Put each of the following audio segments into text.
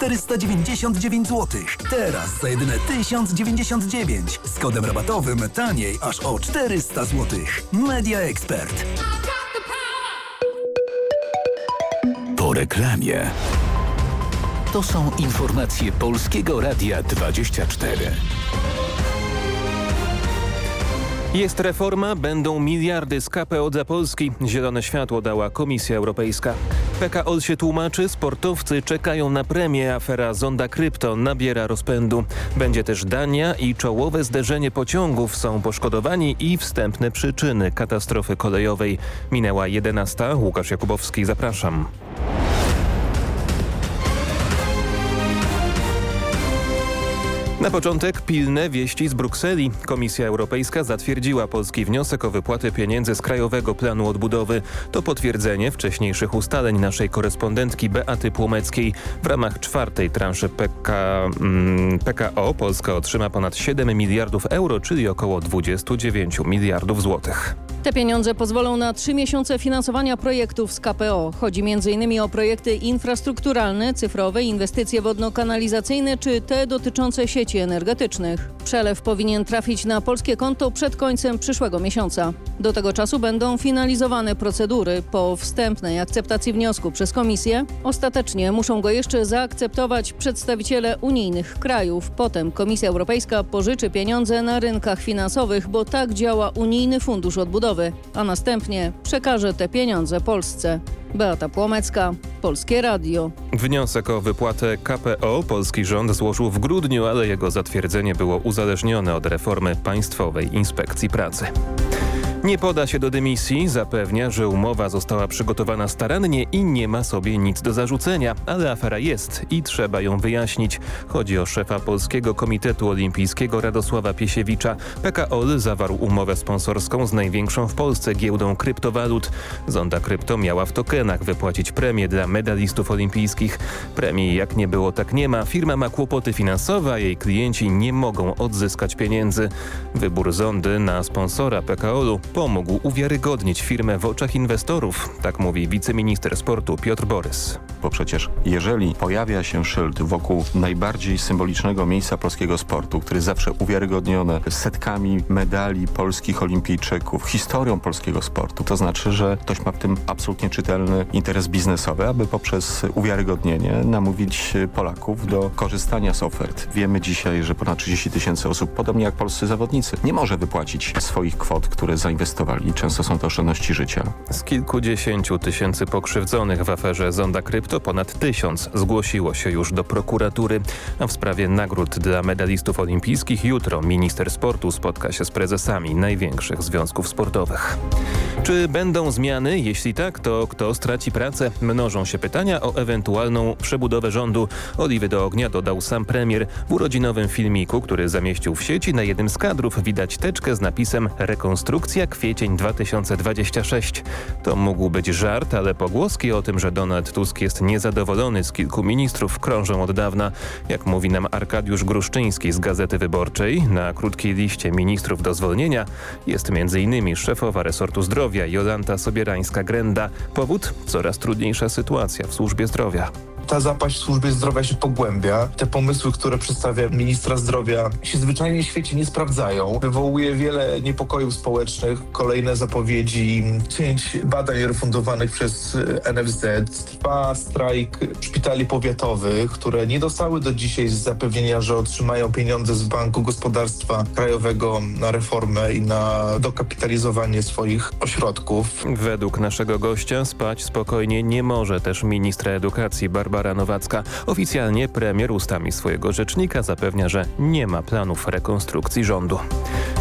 499 zł. Teraz za jedyne 1099 z kodem rabatowym taniej aż o 400 zł. Media Expert. Po reklamie. To są informacje Polskiego Radia 24. Jest reforma, będą miliardy z KPO dla Polski. Zielone światło dała Komisja Europejska. PKO się tłumaczy, sportowcy czekają na premię. Afera Zonda Krypto nabiera rozpędu. Będzie też Dania i czołowe zderzenie pociągów. Są poszkodowani i wstępne przyczyny katastrofy kolejowej. Minęła 11. Łukasz Jakubowski, zapraszam. Na początek pilne wieści z Brukseli. Komisja Europejska zatwierdziła polski wniosek o wypłatę pieniędzy z Krajowego Planu Odbudowy. To potwierdzenie wcześniejszych ustaleń naszej korespondentki Beaty Płomeckiej. W ramach czwartej transzy PK, mm, PKO Polska otrzyma ponad 7 miliardów euro, czyli około 29 miliardów złotych. Te pieniądze pozwolą na trzy miesiące finansowania projektów z KPO. Chodzi m.in. o projekty infrastrukturalne, cyfrowe, inwestycje wodno-kanalizacyjne czy te dotyczące sieci energetycznych. Przelew powinien trafić na polskie konto przed końcem przyszłego miesiąca. Do tego czasu będą finalizowane procedury. Po wstępnej akceptacji wniosku przez Komisję ostatecznie muszą go jeszcze zaakceptować przedstawiciele unijnych krajów. Potem Komisja Europejska pożyczy pieniądze na rynkach finansowych, bo tak działa Unijny Fundusz Odbudowy a następnie przekaże te pieniądze Polsce. Beata Płomecka, Polskie Radio. Wniosek o wypłatę KPO polski rząd złożył w grudniu, ale jego zatwierdzenie było uzależnione od reformy Państwowej Inspekcji Pracy. Nie poda się do dymisji, zapewnia, że umowa została przygotowana starannie i nie ma sobie nic do zarzucenia, ale afera jest i trzeba ją wyjaśnić. Chodzi o szefa Polskiego Komitetu Olimpijskiego Radosława Piesiewicza. PKOL zawarł umowę sponsorską z największą w Polsce giełdą kryptowalut. Zonda Krypto miała w tokenach wypłacić premię dla medalistów olimpijskich. Premii jak nie było, tak nie ma. Firma ma kłopoty finansowe, a jej klienci nie mogą odzyskać pieniędzy. Wybór Zondy na sponsora PKOL-u pomógł uwiarygodnić firmę w oczach inwestorów, tak mówi wiceminister sportu Piotr Borys. Bo przecież jeżeli pojawia się szyld wokół najbardziej symbolicznego miejsca polskiego sportu, który zawsze uwiarygodnione setkami medali polskich olimpijczyków, historią polskiego sportu, to znaczy, że ktoś ma w tym absolutnie czytelny interes biznesowy, aby poprzez uwiarygodnienie namówić Polaków do korzystania z ofert. Wiemy dzisiaj, że ponad 30 tysięcy osób, podobnie jak polscy zawodnicy, nie może wypłacić swoich kwot, które zainwestowali. Często są to oszczędności życia. Z kilkudziesięciu tysięcy pokrzywdzonych w aferze Zonda Krypto ponad tysiąc zgłosiło się już do prokuratury. A w sprawie nagród dla medalistów olimpijskich jutro minister sportu spotka się z prezesami największych związków sportowych. Czy będą zmiany? Jeśli tak, to kto straci pracę? Mnożą się pytania o ewentualną przebudowę rządu. Oliwy do ognia dodał sam premier. W urodzinowym filmiku, który zamieścił w sieci, na jednym z kadrów widać teczkę z napisem Rekonstrukcja kwiecień 2026. To mógł być żart, ale pogłoski o tym, że Donald Tusk jest niezadowolony z kilku ministrów krążą od dawna. Jak mówi nam Arkadiusz Gruszczyński z Gazety Wyborczej, na krótkiej liście ministrów do zwolnienia jest m.in. szefowa resortu zdrowia Jolanta Sobierańska-Grenda. Powód? Coraz trudniejsza sytuacja w służbie zdrowia ta zapaść w służbie zdrowia się pogłębia. Te pomysły, które przedstawia ministra zdrowia się zwyczajnie w świecie nie sprawdzają. Wywołuje wiele niepokojów społecznych, kolejne zapowiedzi cięć badań refundowanych przez NFZ. Trwa strajk szpitali powiatowych, które nie dostały do dzisiaj zapewnienia, że otrzymają pieniądze z Banku Gospodarstwa Krajowego na reformę i na dokapitalizowanie swoich ośrodków. Według naszego gościa spać spokojnie nie może też ministra edukacji Barbara Barbara Nowacka. Oficjalnie premier ustami swojego rzecznika zapewnia, że nie ma planów rekonstrukcji rządu.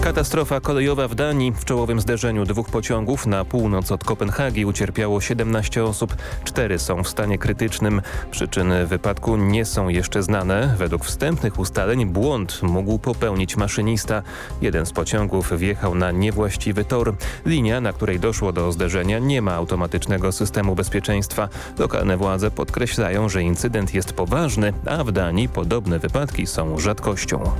Katastrofa kolejowa w Danii. W czołowym zderzeniu dwóch pociągów na północ od Kopenhagi ucierpiało 17 osób. Cztery są w stanie krytycznym. Przyczyny wypadku nie są jeszcze znane. Według wstępnych ustaleń błąd mógł popełnić maszynista. Jeden z pociągów wjechał na niewłaściwy tor. Linia, na której doszło do zderzenia nie ma automatycznego systemu bezpieczeństwa. Lokalne władze podkreślają, że incydent jest poważny, a w Danii podobne wypadki są rzadkością.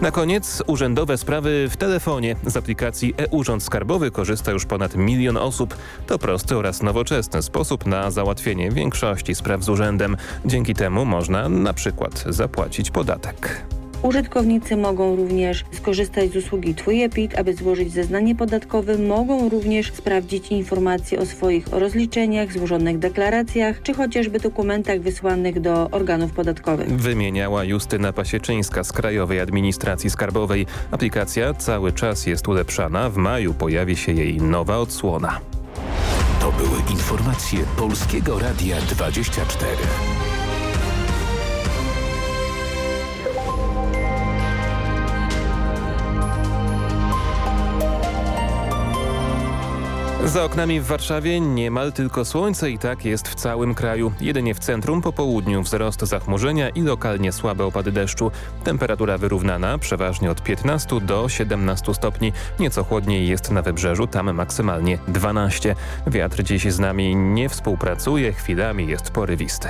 Na koniec urzędowe sprawy w telefonie. Z aplikacji e-Urząd Skarbowy korzysta już ponad milion osób. To prosty oraz nowoczesny sposób na załatwienie większości spraw z urzędem. Dzięki temu można na przykład zapłacić podatek. Użytkownicy mogą również skorzystać z usługi Twój EPIT, aby złożyć zeznanie podatkowe. Mogą również sprawdzić informacje o swoich rozliczeniach, złożonych deklaracjach, czy chociażby dokumentach wysłanych do organów podatkowych. Wymieniała Justyna Pasieczyńska z Krajowej Administracji Skarbowej. Aplikacja cały czas jest ulepszana. W maju pojawi się jej nowa odsłona. To były informacje Polskiego Radia 24. Za oknami w Warszawie niemal tylko słońce i tak jest w całym kraju. Jedynie w centrum po południu wzrost zachmurzenia i lokalnie słabe opady deszczu. Temperatura wyrównana, przeważnie od 15 do 17 stopni. Nieco chłodniej jest na wybrzeżu, tam maksymalnie 12. Wiatr dziś z nami nie współpracuje, chwilami jest porywisty.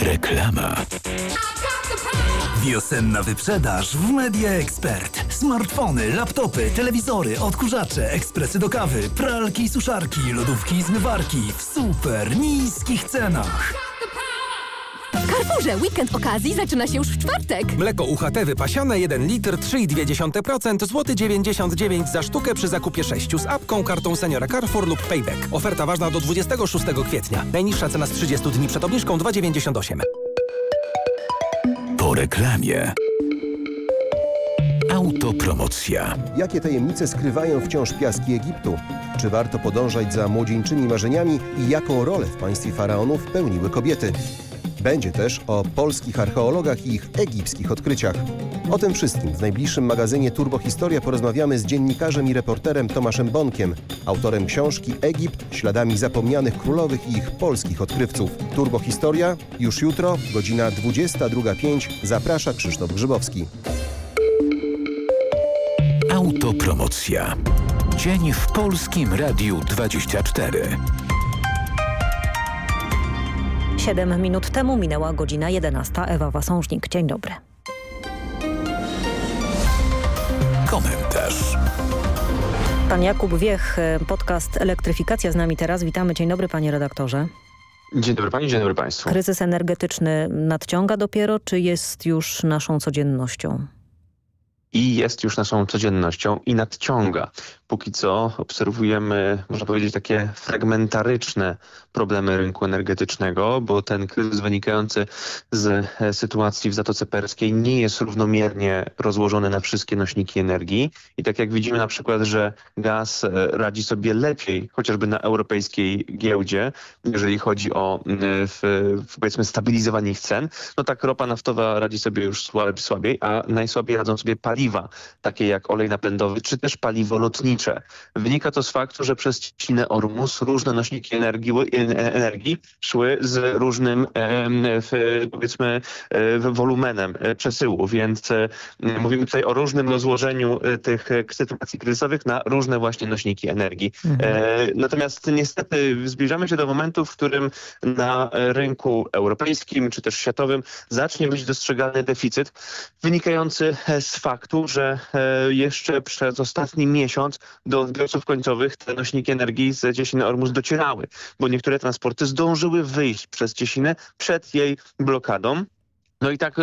Reklama. Wiosenna wyprzedaż w Media Expert. Smartfony, laptopy, telewizory, odkurzacze, ekspresy do kawy, pralki i suszarki, lodówki i zmywarki w super niskich cenach. Carrefourze weekend okazji zaczyna się już w czwartek. Mleko UHT wypasiane 1 litr 3,2%, złoty 99 za sztukę przy zakupie 6 z apką, kartą seniora Carrefour lub Payback. Oferta ważna do 26 kwietnia. Najniższa cena z 30 dni przed obniżką 2,98. Reklamie. Autopromocja. Jakie tajemnice skrywają wciąż piaski Egiptu? Czy warto podążać za młodzieńczymi marzeniami i jaką rolę w państwie faraonów pełniły kobiety? Będzie też o polskich archeologach i ich egipskich odkryciach. O tym wszystkim w najbliższym magazynie Turbohistoria porozmawiamy z dziennikarzem i reporterem Tomaszem Bonkiem, autorem książki Egipt śladami zapomnianych królowych i ich polskich odkrywców. Turbohistoria już jutro, godzina 22.05. Zaprasza Krzysztof Grzybowski. Autopromocja. Dzień w Polskim Radiu 24. 7 minut temu minęła godzina 11. Ewa Wasążnik. Dzień dobry. Komentarz. Pan Jakub Wiech, podcast Elektryfikacja z nami teraz. Witamy. Dzień dobry panie redaktorze. Dzień dobry pani, dzień dobry państwu. Kryzys energetyczny nadciąga dopiero, czy jest już naszą codziennością? I jest już naszą codziennością i nadciąga. Póki co obserwujemy, można powiedzieć, takie fragmentaryczne problemy rynku energetycznego, bo ten kryzys wynikający z sytuacji w Zatoce Perskiej nie jest równomiernie rozłożony na wszystkie nośniki energii. I tak jak widzimy na przykład, że gaz radzi sobie lepiej, chociażby na europejskiej giełdzie, jeżeli chodzi o powiedzmy stabilizowanie ich cen, no tak ropa naftowa radzi sobie już słabiej, a najsłabiej radzą sobie paliwa, takie jak olej napędowy, czy też paliwo lotnicze. Wynika to z faktu, że przez cieśninę Ormus różne nośniki energii, energii szły z różnym powiedzmy wolumenem przesyłu, więc mówimy tutaj o różnym rozłożeniu tych sytuacji kryzysowych na różne właśnie nośniki energii. Mhm. Natomiast niestety zbliżamy się do momentu, w którym na rynku europejskim czy też światowym zacznie być dostrzegalny deficyt wynikający z faktu, że jeszcze przez ostatni miesiąc do odbiorców końcowych te nośniki energii z Ciesiny Ormus docierały, bo niektóre transporty zdążyły wyjść przez Ciesinę przed jej blokadą. No i tak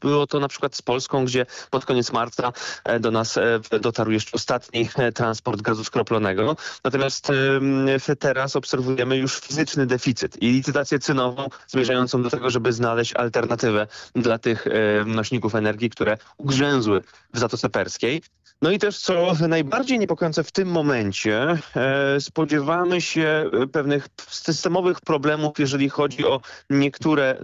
było to na przykład z Polską, gdzie pod koniec marca do nas dotarł jeszcze ostatni transport gazu skroplonego. Natomiast teraz obserwujemy już fizyczny deficyt i licytację cenową zmierzającą do tego, żeby znaleźć alternatywę dla tych nośników energii, które ugrzęzły w Zatoce Perskiej. No i też co najbardziej niepokojące w tym momencie, e, spodziewamy się pewnych systemowych problemów, jeżeli chodzi o niektóre e,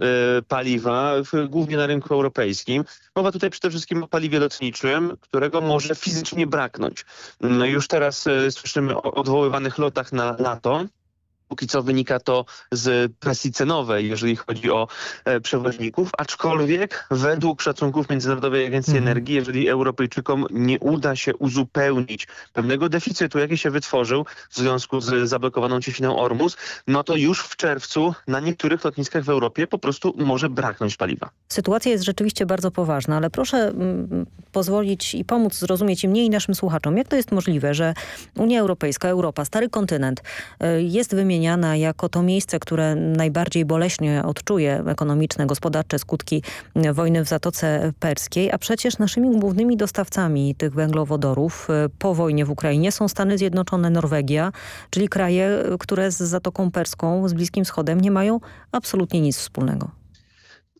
paliwa, głównie na rynku europejskim. Mowa tutaj przede wszystkim o paliwie lotniczym, którego może fizycznie braknąć. No już teraz e, słyszymy o odwoływanych lotach na lato. Póki co wynika to z presji cenowej, jeżeli chodzi o e, przewoźników, aczkolwiek według szacunków Międzynarodowej Agencji Mhm. Energii, jeżeli Europejczykom nie uda się uzupełnić pewnego deficytu, jaki się wytworzył w związku z zablokowaną cieśniną Ormus, no to już w czerwcu na niektórych lotniskach w Europie po prostu może braknąć paliwa. Sytuacja jest rzeczywiście bardzo poważna, ale proszę mm, pozwolić i pomóc zrozumieć i mnie i naszym słuchaczom, jak to jest możliwe, że Unia Europejska, Europa, stary kontynent y, jest wymieniana jako to miejsce, które najbardziej boleśnie odczuje ekonomiczne, gospodarcze skutki wojny w Zatoce Perskiej, a przecież naszymi głównymi dostawcami tych węglowodorów y, po wojnie w Ukrainie są Stany Zjednoczone, Norwegia, czyli kraje, które z Zatoką Perską, z Bliskim Wschodem nie mają absolutnie nic wspólnego.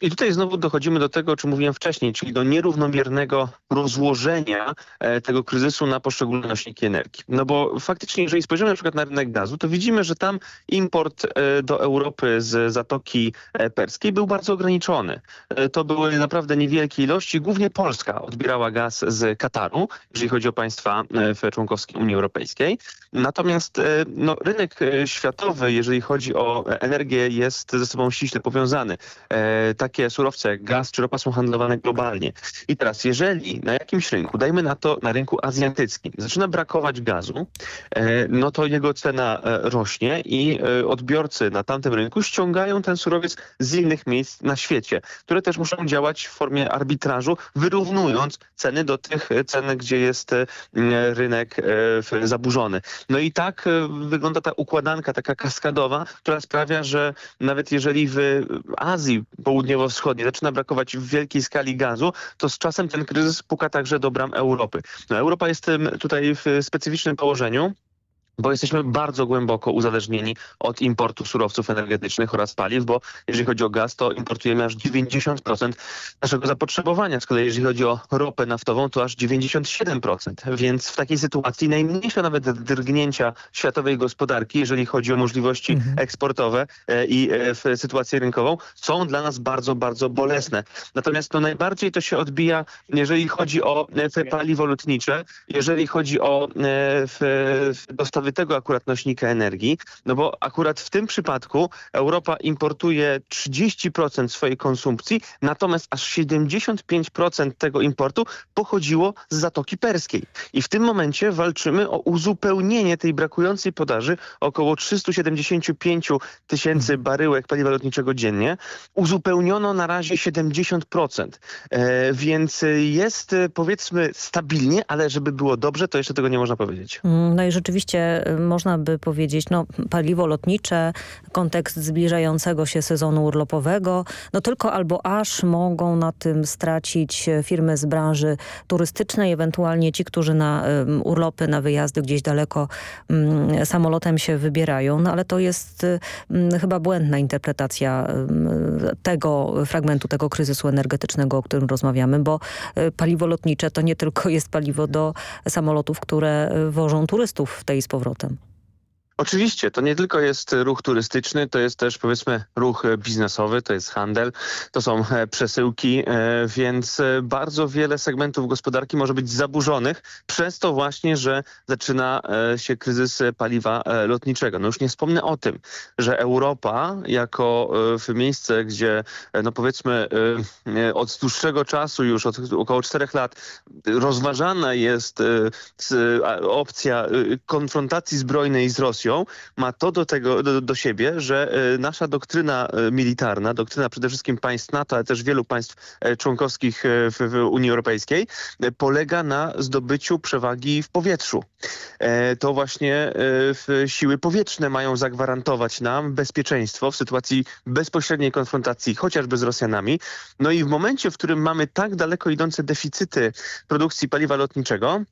I tutaj znowu dochodzimy do tego, o czym mówiłem wcześniej, czyli do nierównomiernego rozłożenia e, tego kryzysu na poszczególne nośniki energii. No bo faktycznie, jeżeli spojrzymy na przykład na rynek gazu, to widzimy, że tam import e, do Europy z Zatoki e, Perskiej był bardzo ograniczony. To były naprawdę niewielkie ilości. Głównie Polska odbierała gaz z Kataru, jeżeli chodzi o państwa członkowskie Unii Europejskiej. Natomiast no, rynek światowy, jeżeli chodzi o energię, jest ze sobą ściśle powiązany. E, takie surowce jak gaz czy ropa są handlowane globalnie. I teraz, jeżeli na jakimś rynku, dajmy na to na rynku azjatyckim, zaczyna brakować gazu, e, no to jego cena e, rośnie i e, odbiorcy na tamtym rynku ściągają ten surowiec z innych miejsc na świecie, które też muszą działać w formie arbitrażu, wyrównując ceny do tych cen, gdzie jest rynek zaburzony. No i tak wygląda ta układanka taka kaskadowa, która sprawia, że nawet jeżeli w Azji Południowo-Wschodniej zaczyna brakować w wielkiej skali gazu, to z czasem ten kryzys puka także do bram Europy. No, Europa jest tutaj w specyficznym położeniu bo jesteśmy bardzo głęboko uzależnieni od importu surowców energetycznych oraz paliw, bo jeżeli chodzi o gaz, to importujemy aż 90% naszego zapotrzebowania. Z kolei jeżeli chodzi o ropę naftową, to aż 97%. Więc w takiej sytuacji najmniejsze nawet drgnięcia światowej gospodarki, jeżeli chodzi o możliwości eksportowe e, i e, w sytuację rynkową, są dla nas bardzo, bardzo bolesne. Natomiast no, najbardziej to się odbija, jeżeli chodzi o e, te paliwo lotnicze, jeżeli chodzi o e, dostawy tego akurat nośnika energii, no bo akurat w tym przypadku Europa importuje 30% swojej konsumpcji, natomiast aż 75% tego importu pochodziło z Zatoki Perskiej. I w tym momencie walczymy o uzupełnienie tej brakującej podaży około 375 tysięcy baryłek paliwa lotniczego dziennie. Uzupełniono na razie 70%. E, więc jest powiedzmy stabilnie, ale żeby było dobrze, to jeszcze tego nie można powiedzieć. Mm, No i rzeczywiście można by powiedzieć, no paliwo lotnicze, kontekst zbliżającego się sezonu urlopowego, no tylko albo aż mogą na tym stracić e, firmy z branży turystycznej, ewentualnie ci, którzy na urlopy, na wyjazdy gdzieś daleko ym, samolotem się wybierają, no ale to jest ym, chyba błędna interpretacja tego fragmentu, tego kryzysu energetycznego, o którym rozmawiamy, bo y, paliwo lotnicze to nie tylko jest paliwo do samolotów, które y, wożą turystów w tej z powrotem. Oczywiście, to nie tylko jest ruch turystyczny, to jest też powiedzmy ruch biznesowy, to jest handel, to są e, przesyłki, e, więc e, bardzo wiele segmentów gospodarki może być zaburzonych przez to właśnie, że zaczyna się kryzys paliwa lotniczego. No już nie wspomnę o tym, że Europa jako miejsce, gdzie no powiedzmy od dłuższego czasu już, od około czterech lat rozważana jest opcja konfrontacji zbrojnej z Rosją, ma to do, tego, do, do siebie, że e, nasza doktryna e, militarna, doktryna przede wszystkim państw NATO, ale też wielu państw e, członkowskich w, w Unii Europejskiej, polega na zdobyciu przewagi w powietrzu. To właśnie siły powietrzne mają zagwarantować nam bezpieczeństwo w sytuacji bezpośredniej konfrontacji chociażby z Rosjanami. No i w momencie, w którym mamy tak daleko idące deficyty produkcji paliwa lotniczego,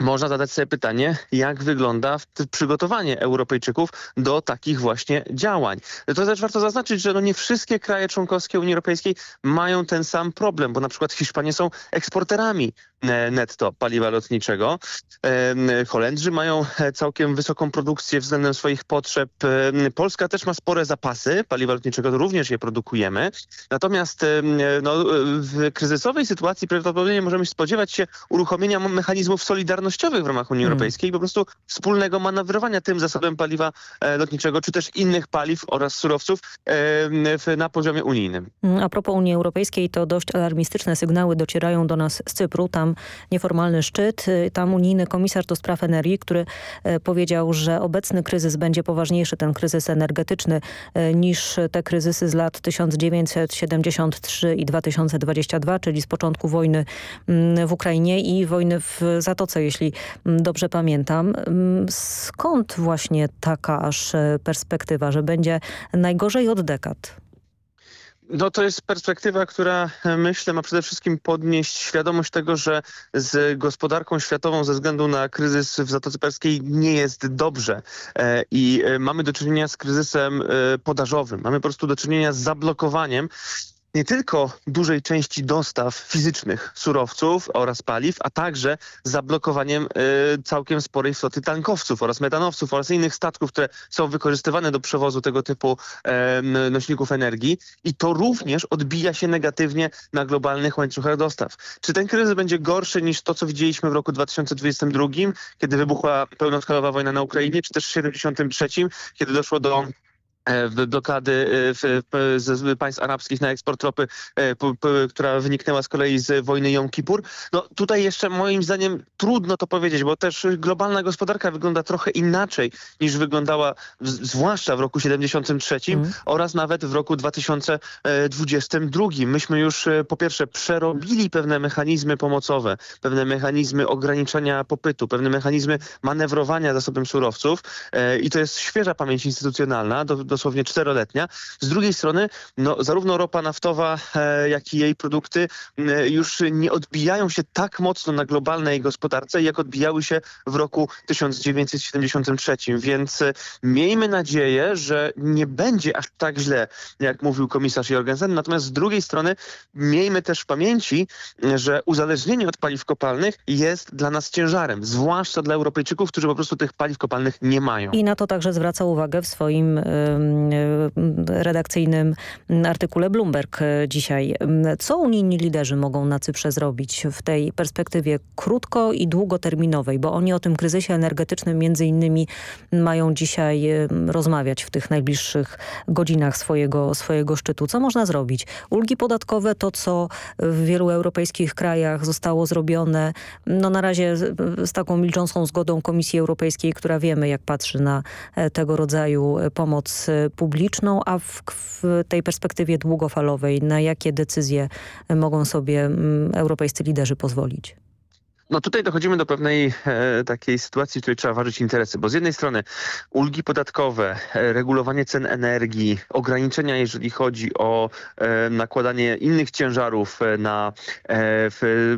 można zadać sobie pytanie, jak wygląda przygotowanie Europejczyków do takich właśnie działań. To też warto zaznaczyć, że no nie wszystkie kraje członkowskie Unii Europejskiej mają ten sam problem, bo na przykład Hiszpanie są eksporterami netto paliwa lotniczego. Holendrzy mają całkiem wysoką produkcję względem swoich potrzeb. Polska też ma spore zapasy paliwa lotniczego, to również je produkujemy. Natomiast no, w kryzysowej sytuacji prawdopodobnie możemy spodziewać się uruchomienia mechanizmów solidarnościowych w ramach Unii hmm. Europejskiej i po prostu wspólnego manewrowania tym zasobem paliwa e, lotniczego, czy też innych paliw oraz surowców na poziomie unijnym. A propos Unii Europejskiej, to dość alarmistyczne sygnały docierają do nas z Cypru. Tam nieformalny szczyt, y, tam unijny komisarz do spraw energii, który e, powiedział, że obecny kryzys będzie poważniejszy, ten kryzys energetyczny, e, niż te kryzysy z lat 1973 i 2022, czyli z początku wojny mm, w Ukrainie i wojny w Zatoce, jeśli mm, dobrze pamiętam. Skąd właśnie taka aż e, perspektywa, że będzie najgorzej od dekad? No to jest perspektywa, która e, myślę ma przede wszystkim podnieść świadomość tego, że z gospodarką światową ze względu na kryzys w Zatoce Perskiej nie jest dobrze e, i mamy do czynienia z kryzysem podażowym. Mamy po prostu do czynienia z zablokowaniem nie tylko dużej części dostaw fizycznych surowców oraz paliw, a także zablokowaniem y, całkiem sporej floty tankowców oraz metanowców oraz innych statków, które są wykorzystywane do przewozu tego typu y, nośników energii i to również odbija się negatywnie na globalnych łańcuchach dostaw. Czy ten kryzys będzie gorszy niż to, co widzieliśmy w roku 2022, kiedy wybuchła pełnoskalowa wojna na Ukrainie, czy też w 1973, kiedy doszło do blokady e, w, w, z państw arabskich na eksport ropy, e, która wyniknęła z kolei z wojny Jom Kippur. No tutaj jeszcze moim zdaniem trudno to powiedzieć, bo też globalna gospodarka wygląda trochę inaczej niż wyglądała w, zwłaszcza w roku 73 mm. oraz nawet w roku 2022. Myśmy już po pierwsze przerobili pewne mechanizmy pomocowe, pewne mechanizmy ograniczania popytu, pewne mechanizmy manewrowania zasobem surowców i to jest świeża pamięć instytucjonalna do, do dosłownie czteroletnia. Z drugiej strony no, zarówno ropa naftowa, e, jak i jej produkty e, już nie odbijają się tak mocno na globalnej gospodarce, jak odbijały się w roku 1973. Więc e, miejmy nadzieję, że nie będzie aż tak źle, jak mówił komisarz Jorgensen. Natomiast z drugiej strony miejmy też w pamięci, że uzależnienie od paliw kopalnych jest dla nas ciężarem, zwłaszcza dla Europejczyków, którzy po prostu tych paliw kopalnych nie mają. I na to także zwraca uwagę w swoim redakcyjnym artykule Bloomberg e, dzisiaj. Co unijni liderzy mogą na Cyprze zrobić w tej perspektywie krótko i długoterminowej? Bo oni o tym kryzysie energetycznym między innymi mają dzisiaj e, rozmawiać w tych najbliższych godzinach swojego, swojego szczytu. Co można zrobić? Ulgi podatkowe, to co w wielu europejskich krajach zostało zrobione, no na razie z taką milczącą zgodą Komisji Europejskiej, która wiemy jak patrzy na tego rodzaju pomoc publiczną, a w, w tej perspektywie długofalowej na jakie decyzje mogą sobie mm, europejscy liderzy pozwolić? No tutaj dochodzimy do pewnej e, takiej sytuacji, w której trzeba ważyć interesy, bo z jednej strony ulgi podatkowe, e, regulowanie cen energii, ograniczenia jeżeli chodzi o e, nakładanie innych ciężarów e, na e,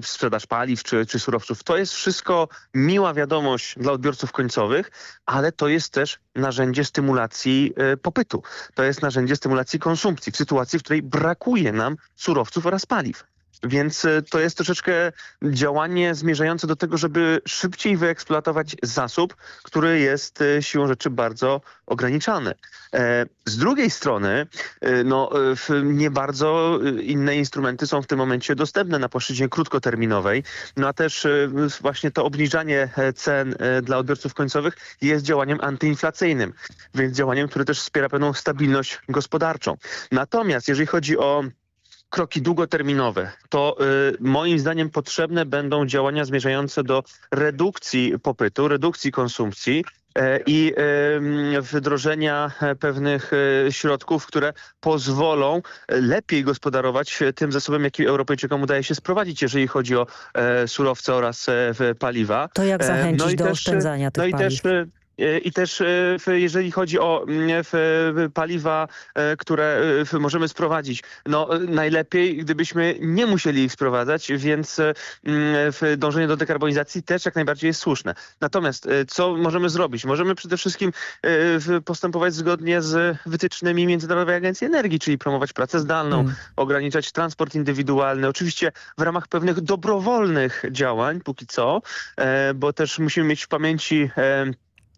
sprzedaż paliw czy, czy surowców, to jest wszystko miła wiadomość dla odbiorców końcowych, ale to jest też narzędzie stymulacji e, popytu. To jest narzędzie stymulacji konsumpcji w sytuacji, w której brakuje nam surowców oraz paliw. Więc e, to jest troszeczkę działanie zmierzające do tego, żeby szybciej wyeksploatować zasób, który jest e, siłą rzeczy bardzo ograniczany. E, z drugiej strony no, nie bardzo inne instrumenty są w tym momencie dostępne na płaszczyźnie krótkoterminowej, no a też właśnie to obniżanie cen dla odbiorców końcowych jest działaniem antyinflacyjnym, więc działaniem, które też wspiera pewną stabilność gospodarczą. Natomiast jeżeli chodzi o kroki długoterminowe, to y, moim zdaniem potrzebne będą działania zmierzające do redukcji popytu, redukcji konsumpcji, e, i wdrożenia pewnych e, środków, które pozwolą lepiej gospodarować tym zasobem, jaki Europejczykom udaje się sprowadzić, jeżeli chodzi o e, surowce oraz paliwa. To jak zachęcić no do też, oszczędzania tych no paliw? I też, i też jeżeli chodzi o mm, paliwa, które możemy sprowadzić, no najlepiej gdybyśmy nie musieli ich sprowadzać, więc mm, dążenie do dekarbonizacji też jak najbardziej jest słuszne. Natomiast co możemy zrobić? Możemy przede wszystkim postępować zgodnie z wytycznymi Międzynarodowej Agencji Energii, czyli promować pracę zdalną, mm. ograniczać transport indywidualny, oczywiście w ramach pewnych dobrowolnych działań póki co, e, bo też musimy mieć w pamięci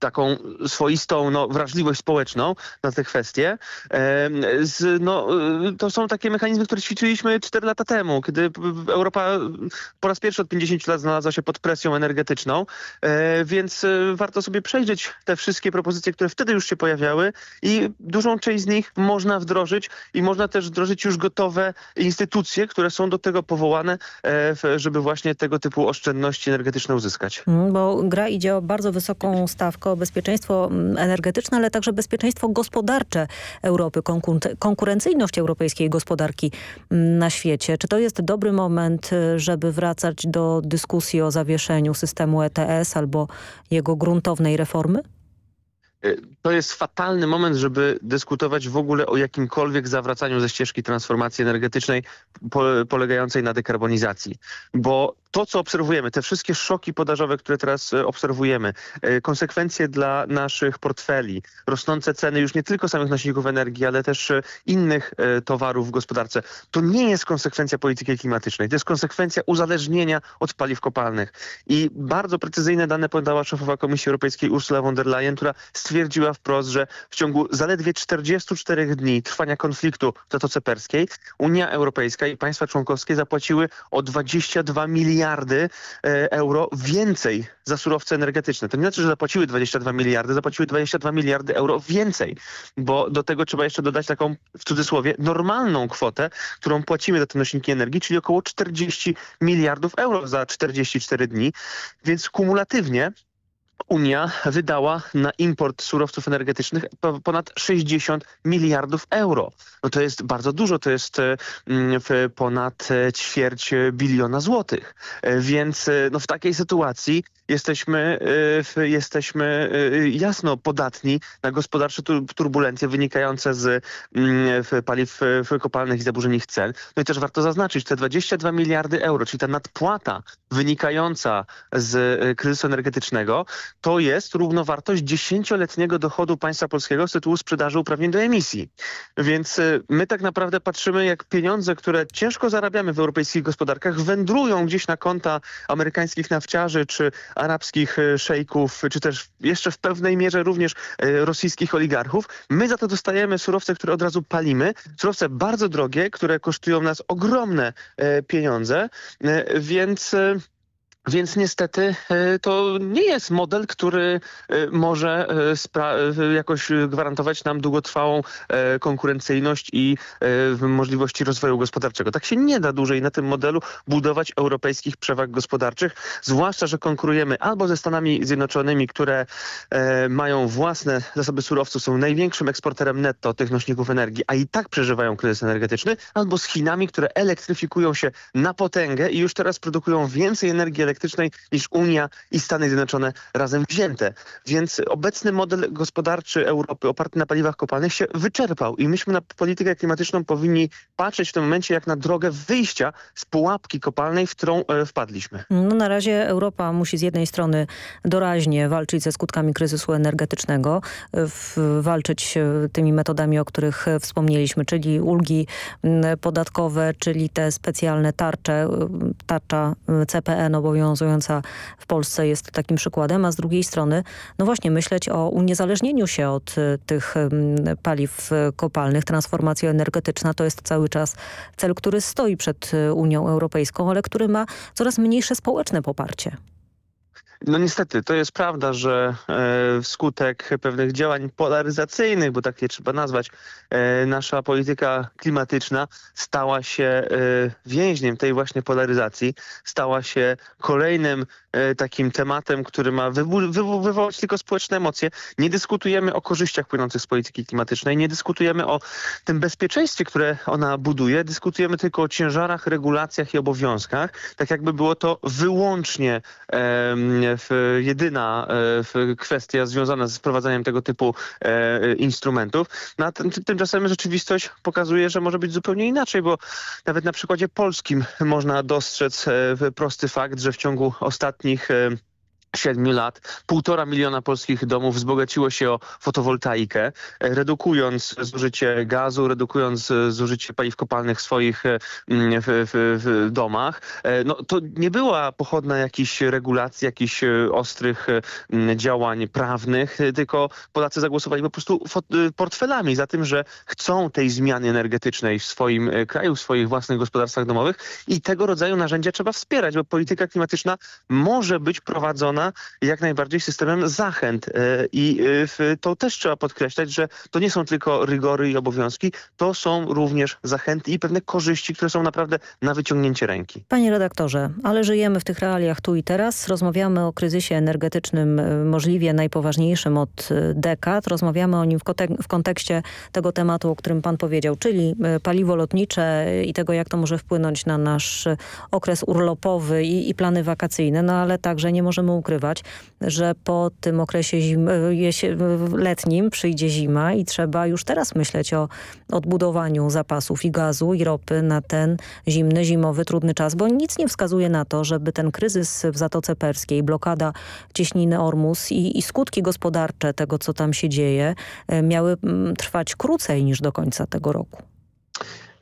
taką swoistą no, wrażliwość społeczną na te kwestie. Z, no, to są takie mechanizmy, które ćwiczyliśmy 4 lata temu, kiedy Europa po raz pierwszy od 50 lat znalazła się pod presją energetyczną, e, więc e, warto sobie przejrzeć te wszystkie propozycje, które wtedy już się pojawiały i dużą część z nich można wdrożyć i można też wdrożyć już gotowe instytucje, które są do tego powołane, e, żeby właśnie tego typu oszczędności energetyczne uzyskać. Mm, bo gra idzie o bardzo wysoką stawkę bezpieczeństwo mm, energetyczne, ale także bezpieczeństwo gospodarcze Europy, konkurencyjność europejskiej gospodarki mm, na świecie. Czy to jest dobry moment, y, żeby wracać do dyskusji o zawieszeniu systemu ETS albo jego gruntownej reformy? Y, to jest fatalny moment, żeby dyskutować w ogóle o jakimkolwiek zawracaniu ze ścieżki transformacji energetycznej polegającej na dekarbonizacji. Bo to, co obserwujemy, te wszystkie szoki podażowe, które teraz e, obserwujemy, e, konsekwencje dla naszych portfeli, rosnące ceny już nie tylko samych nośników energii, ale też e, innych towarów w gospodarce, to nie jest konsekwencja polityki klimatycznej. To jest konsekwencja uzależnienia od paliw kopalnych. I bardzo precyzyjne dane podała szefowa Komisji Europejskiej Ursula von der Leyen, która stwierdziła wprost, że w ciągu zaledwie 44 dni trwania konfliktu w Zatoce Perskiej Unia Europejska i państwa członkowskie zapłaciły o 22 miliardy miliardy e, euro więcej za surowce energetyczne. To nie znaczy, że zapłaciły 22 miliardy, zapłaciły 22 miliardy euro więcej, bo do tego trzeba jeszcze dodać taką, w cudzysłowie, normalną kwotę, którą płacimy za te nośniki energii, czyli około 40 miliardów euro za 44 dni, więc kumulatywnie Unia wydała na import surowców energetycznych ponad 60 miliardów euro. No to jest bardzo dużo, to jest mm, ponad e, ćwierć biliona złotych. E, więc e, no w takiej sytuacji jesteśmy, jesteśmy jasno podatni na gospodarcze turbulencje wynikające z mm, paliw kopalnych i zaburzeń ich cen. No i też warto zaznaczyć, te 22 miliardy euro, czyli ta nadpłata wynikająca z kryzysu energetycznego, to jest równowartość dziesięcioletniego dochodu państwa polskiego z tytułu sprzedaży uprawnień do emisji. Więc y, my tak naprawdę patrzymy, jak pieniądze, które ciężko zarabiamy w europejskich gospodarkach, wędrują gdzieś na konta amerykańskich nafciarzy, czy arabskich y, szejków, czy też jeszcze w pewnej mierze również y, rosyjskich oligarchów. My za to dostajemy surowce, które od razu palimy, surowce bardzo drogie, które kosztują nas ogromne pieniądze, więc więc niestety e, to nie jest model, który e, może e, jakoś gwarantować nam długotrwałą konkurencyjność i możliwości rozwoju gospodarczego. Tak się nie da dłużej na tym modelu budować europejskich przewag gospodarczych, zwłaszcza, że konkurujemy albo ze Stanami Zjednoczonymi, które mają własne zasoby surowców, są największym eksporterem netto tych nośników energii, a i tak przeżywają kryzys energetyczny, albo z Chinami, które elektryfikują się na potęgę i już teraz produkują więcej energii elektrycznej niż Unia i Stany Zjednoczone razem wzięte. Więc obecny model gospodarczy Europy oparty na paliwach kopalnych się wyczerpał i myśmy na politykę klimatyczną powinni patrzeć w tym momencie jak na drogę wyjścia z pułapki kopalnej, w którą e, wpadliśmy. No na razie Europa musi z jednej strony doraźnie walczyć ze skutkami kryzysu energetycznego, w, walczyć e, tymi metodami, o których wspomnieliśmy, czyli ulgi podatkowe, czyli te specjalne tarcze, e, tarcza CPN obowiązująca obowiązująca w Polsce jest takim przykładem, a z drugiej strony no właśnie myśleć o uniezależnieniu się od y, tych paliw y, kopalnych. Transformacja energetyczna to jest cały czas cel, który stoi przed y, Unią Europejską, ale który ma coraz mniejsze społeczne poparcie. No niestety, to jest prawda, że e, wskutek pewnych działań polaryzacyjnych, bo tak je trzeba nazwać, e, nasza polityka klimatyczna stała się e, więźniem tej właśnie polaryzacji, stała się kolejnym takim tematem, który ma wywołać tylko społeczne emocje. Nie dyskutujemy o korzyściach płynących z polityki klimatycznej, nie dyskutujemy o tym bezpieczeństwie, które ona buduje, dyskutujemy tylko o ciężarach, regulacjach i obowiązkach, tak jakby było to wyłącznie jedyna kwestia związana z wprowadzaniem tego typu instrumentów. No, tymczasem rzeczywistość pokazuje, że może być zupełnie inaczej, bo nawet na przykładzie polskim można dostrzec prosty fakt, że w ciągu ostatnich siedmiu lat półtora miliona polskich domów wzbogaciło się o fotowoltaikę, redukując zużycie gazu, redukując zużycie paliw kopalnych w swoich mm, w, w, w domach. E, no, to nie była pochodna jakichś regulacji, jakichś e, ostrych działań prawnych, tylko Polacy zagłosowali po prostu portfelami za tym, że chcą tej zmiany energetycznej w swoim e, kraju, w swoich własnych gospodarstwach domowych i tego rodzaju narzędzia trzeba wspierać, bo polityka klimatyczna może być prowadzona jak najbardziej systemem zachęt. E, I e, to też trzeba podkreślać, że to nie są tylko rygory i obowiązki, to są również zachęty i pewne korzyści, które są naprawdę na wyciągnięcie ręki. Panie redaktorze, ale żyjemy w tych realiach tu i teraz. Rozmawiamy o kryzysie energetycznym e, możliwie najpoważniejszym od dekad. Rozmawiamy o nim w, w kontekście tego tematu, o którym pan powiedział, czyli paliwo lotnicze i tego, jak to może wpłynąć na nasz okres urlopowy i, i plany wakacyjne, no ale także nie możemy ukrywać, ukrywać, że po tym okresie zim, letnim przyjdzie zima i trzeba już teraz myśleć o odbudowaniu zapasów i gazu i ropy na ten zimny, zimowy, trudny czas, bo nic nie wskazuje na to, żeby ten kryzys w Zatoce Perskiej, blokada cieśniny Ormus i, i skutki gospodarcze tego, co tam się dzieje, e, miały mm, trwać krócej niż do końca tego roku.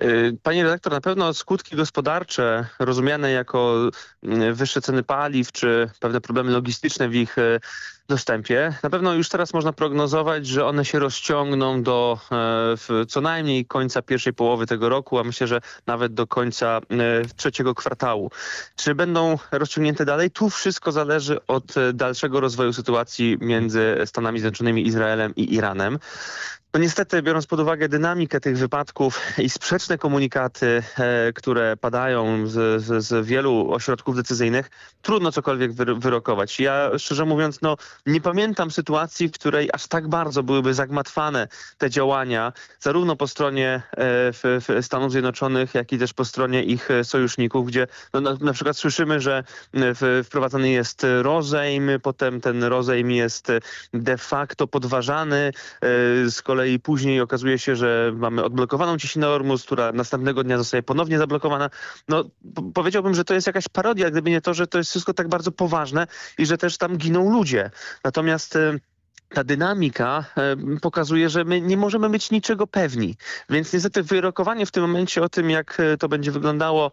Y, Pani redaktor, na pewno skutki gospodarcze rozumiane jako mm, wyższe ceny paliw czy pewne problemy logistyczne w ich y, dostępie. Na pewno już teraz można prognozować, że one się rozciągną do e, co najmniej końca pierwszej połowy tego roku, a myślę, że nawet do końca e, trzeciego kwartału. Czy będą rozciągnięte dalej? Tu wszystko zależy od dalszego rozwoju sytuacji między Stanami Zjednoczonymi, Izraelem i Iranem. No niestety, biorąc pod uwagę dynamikę tych wypadków i sprzeczne komunikaty, e, które padają z, z, z, wielu ośrodków decyzyjnych, trudno cokolwiek wyrokować. Ja szczerze mówiąc, no nie pamiętam sytuacji, w której aż tak bardzo byłyby zagmatwane te działania, zarówno po stronie e, w, w Stanów Zjednoczonych, jak i też po stronie ich sojuszników, gdzie no, na, na, przykład słyszymy, że w, wprowadzany jest rozejm, potem ten rozejm jest de facto podważany, e, z kolei kolei później okazuje się, że mamy odblokowaną cieśninę Ormus, która następnego dnia zostaje ponownie zablokowana. No powiedziałbym, że to jest jakaś parodia, gdyby nie to, że to jest wszystko tak bardzo poważne i że też tam giną ludzie. Natomiast y, ta dynamika y, pokazuje, że my nie możemy być niczego pewni. Więc niestety wyrokowanie w tym momencie o tym, jak y, to będzie wyglądało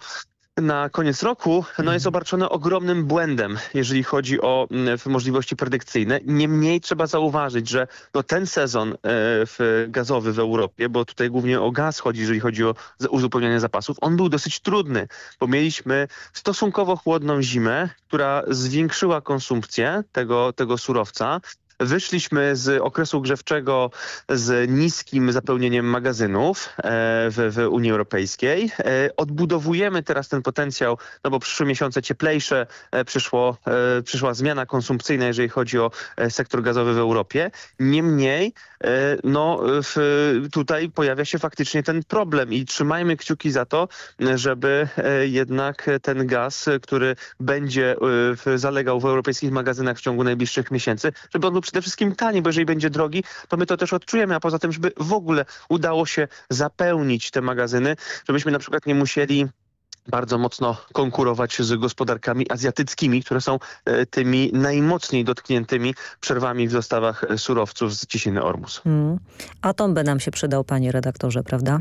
na koniec roku no jest mhm. obarczone ogromnym błędem, jeżeli chodzi o mm, możliwości predykcyjne. Niemniej trzeba zauważyć, że no, ten sezon e, w, gazowy w Europie, bo tutaj głównie o gaz chodzi, jeżeli chodzi o uzupełnianie zapasów, on był dosyć trudny, bo mieliśmy stosunkowo chłodną zimę, która zwiększyła konsumpcję tego, tego surowca. Wyszliśmy z okresu grzewczego z niskim zapełnieniem magazynów e, w, w Unii Europejskiej. E, odbudowujemy teraz ten potencjał, no bo przyszły miesiące cieplejsze, e, przyszło, przyszła zmiana konsumpcyjna, jeżeli chodzi o sektor gazowy w Europie. Niemniej no, w, tutaj pojawia się faktycznie ten problem i trzymajmy kciuki za to, żeby jednak ten gaz, który będzie zalegał w europejskich magazynach w ciągu najbliższych miesięcy, żeby on był przede wszystkim tani, bo jeżeli będzie drogi, to my to też odczujemy, a poza tym, żeby w ogóle udało się zapełnić te magazyny, żebyśmy na przykład nie musieli bardzo mocno konkurować z gospodarkami azjatyckimi, które są e, tymi najmocniej dotkniętymi przerwami w dostawach surowców z ciśniny Ormus. Hmm. Atom by nam się przydał, panie redaktorze, prawda?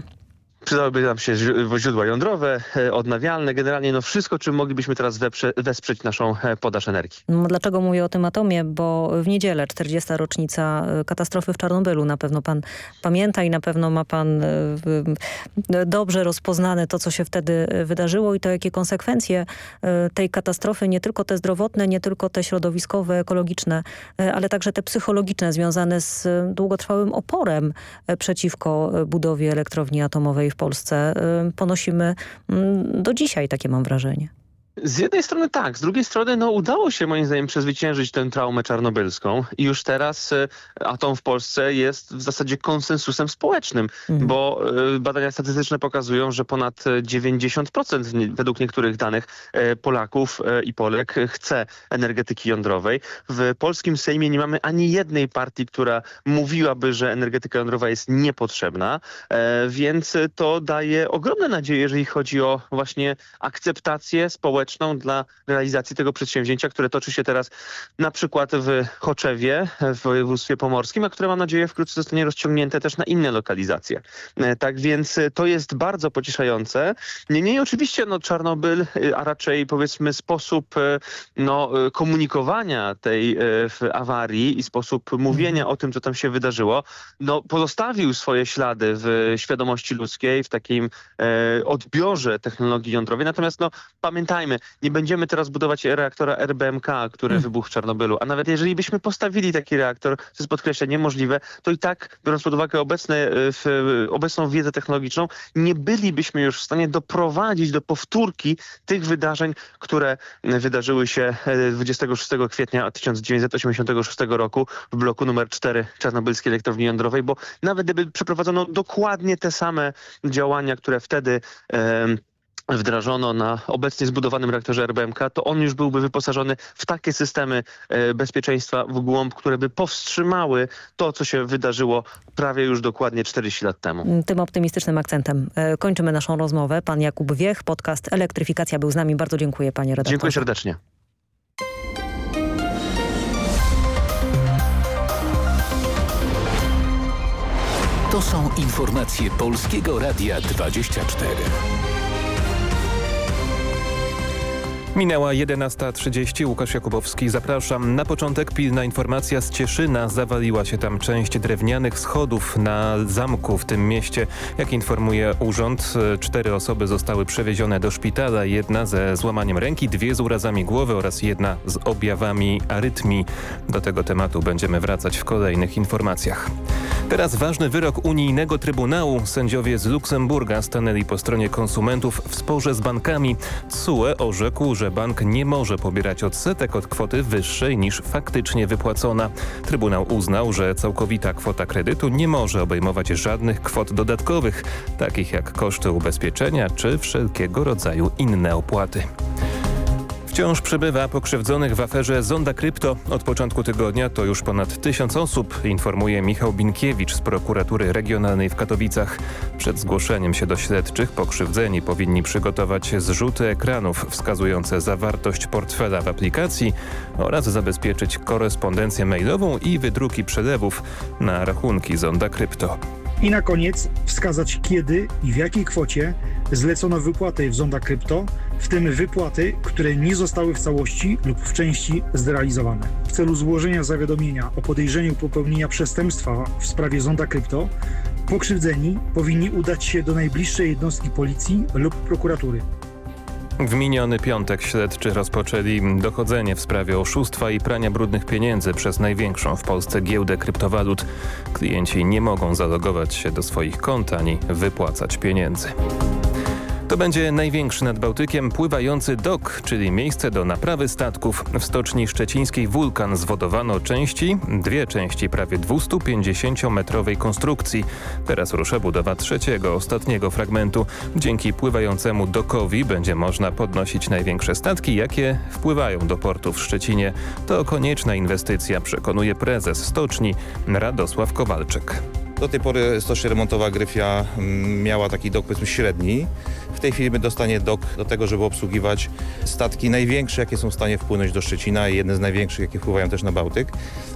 Przydałyby nam się źródła jądrowe, e, odnawialne, generalnie no wszystko, czym moglibyśmy teraz wesprzeć naszą e, podaż energii. No, dlaczego mówię o tym atomie? Bo w niedzielę 40. rocznica e, katastrofy w Czarnobylu. Na pewno pan pamięta i na pewno ma pan dobrze rozpoznane to, co się wtedy wydarzyło i to, jakie konsekwencje tej katastrofy, nie tylko te zdrowotne, nie tylko te środowiskowe, ekologiczne, ale także te psychologiczne związane z długotrwałym oporem przeciwko budowie elektrowni atomowej w Polsce y, ponosimy mm, do dzisiaj, takie mam wrażenie. Z jednej strony tak, z drugiej strony no, udało się moim zdaniem przezwyciężyć tę traumę czarnobylską i już teraz e, atom w Polsce jest w zasadzie konsensusem społecznym, mhm. bo e, badania statystyczne pokazują, że ponad 90% według niektórych danych e, Polaków i Polek chce energetyki jądrowej. W polskim Sejmie nie mamy ani jednej partii, która mówiłaby, że energetyka jądrowa jest niepotrzebna, więc to daje ogromne nadzieje, jeżeli chodzi o właśnie akceptację społeczną społeczną dla realizacji tego przedsięwzięcia, które toczy się teraz na przykład w Choczewie, w województwie pomorskim, a które mam nadzieję wkrótce zostanie rozciągnięte też na inne lokalizacje. E, tak więc to jest bardzo pocieszające. Niemniej oczywiście no, Czarnobyl, e, a raczej powiedzmy sposób e, no, komunikowania tej awarii i sposób mówienia o tym, co tam się wydarzyło, no, pozostawił swoje ślady w świadomości ludzkiej, w takim odbiorze technologii jądrowej. Natomiast no, pamiętajmy, nie będziemy teraz budować reaktora RBMK, który hmm. wybuchł w Czarnobylu, a nawet jeżeli byśmy postawili taki reaktor, co jest podkreślę niemożliwe, to i tak, biorąc pod uwagę obecne, e, w, obecną wiedzę technologiczną, nie bylibyśmy już w stanie doprowadzić do powtórki tych wydarzeń, które wydarzyły się 26 e, kwietnia 1986 roku w bloku numer 4 Czarnobylskiej Elektrowni Jądrowej, bo nawet gdyby przeprowadzono dokładnie te same działania, które wtedy wdrażono na obecnie zbudowanym reaktorze RBMK, to on już byłby wyposażony w takie systemy e, bezpieczeństwa w głąb, które by powstrzymały to, co się wydarzyło prawie już dokładnie 40 lat temu. Mm, tym optymistycznym akcentem e, kończymy naszą rozmowę. Pan Jakub Wiech, podcast Elektryfikacja był z nami. Bardzo dziękuję panie redaktorze. Dziękuję serdecznie. To są informacje Polskiego Radia 24. Minęła 11.30. Łukasz Jakubowski. Zapraszam. Na początek pilna informacja z Cieszyna. Zawaliła się tam część drewnianych schodów na zamku w tym mieście. Jak informuje urząd, cztery osoby zostały przewiezione do szpitala. Jedna ze złamaniem ręki, dwie z urazami głowy oraz jedna z objawami arytmii. Do tego tematu będziemy wracać w kolejnych informacjach. Teraz ważny wyrok unijnego Trybunału. Sędziowie z Luksemburga stanęli po stronie konsumentów w sporze z bankami. CUE orzekł, że bank nie może pobierać odsetek od kwoty wyższej niż faktycznie wypłacona. Trybunał uznał, że całkowita kwota kredytu nie może obejmować żadnych kwot dodatkowych, takich jak koszty ubezpieczenia czy wszelkiego rodzaju inne opłaty. Wciąż przybywa pokrzywdzonych w aferze Zonda Krypto. Od początku tygodnia to już ponad tysiąc osób, informuje Michał Binkiewicz z prokuratury regionalnej w Katowicach. Przed zgłoszeniem się do śledczych pokrzywdzeni powinni przygotować zrzuty ekranów wskazujące zawartość portfela w aplikacji oraz zabezpieczyć korespondencję mailową i wydruki przelewów na rachunki Zonda Krypto. I na koniec wskazać kiedy i w jakiej kwocie zlecono wypłaty w Zonda Krypto, w tym wypłaty, które nie zostały w całości lub w części zrealizowane. W celu złożenia zawiadomienia o podejrzeniu popełnienia przestępstwa w sprawie Zonda Krypto, pokrzywdzeni powinni udać się do najbliższej jednostki policji lub prokuratury. W miniony piątek śledczy rozpoczęli dochodzenie w sprawie oszustwa i prania brudnych pieniędzy przez największą w Polsce giełdę kryptowalut. Klienci nie mogą zalogować się do swoich kont ani wypłacać pieniędzy. To będzie największy nad Bałtykiem pływający dok, czyli miejsce do naprawy statków. W stoczni szczecińskiej Wulkan zwodowano części, dwie części prawie 250-metrowej konstrukcji. Teraz rusza budowa trzeciego, ostatniego fragmentu. Dzięki pływającemu dokowi będzie można podnosić największe statki, jakie wpływają do portu w Szczecinie. To konieczna inwestycja, przekonuje prezes stoczni Radosław Kowalczyk. Do tej pory stocznia remontowa Gryfia mm, miała taki dok powiedzmy średni. W tej chwili dostanie dok do tego, żeby obsługiwać statki największe, jakie są w stanie wpłynąć do Szczecina i jedne z największych, jakie wpływają też na Bałtyk.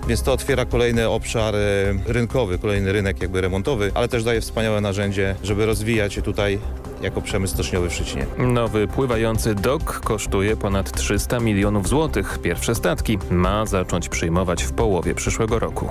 Więc to otwiera kolejny obszar e, rynkowy, kolejny rynek jakby remontowy, ale też daje wspaniałe narzędzie, żeby rozwijać się tutaj jako przemysł stoczniowy w Szczecinie. Nowy pływający dok kosztuje ponad 300 milionów złotych. Pierwsze statki ma zacząć przyjmować w połowie przyszłego roku.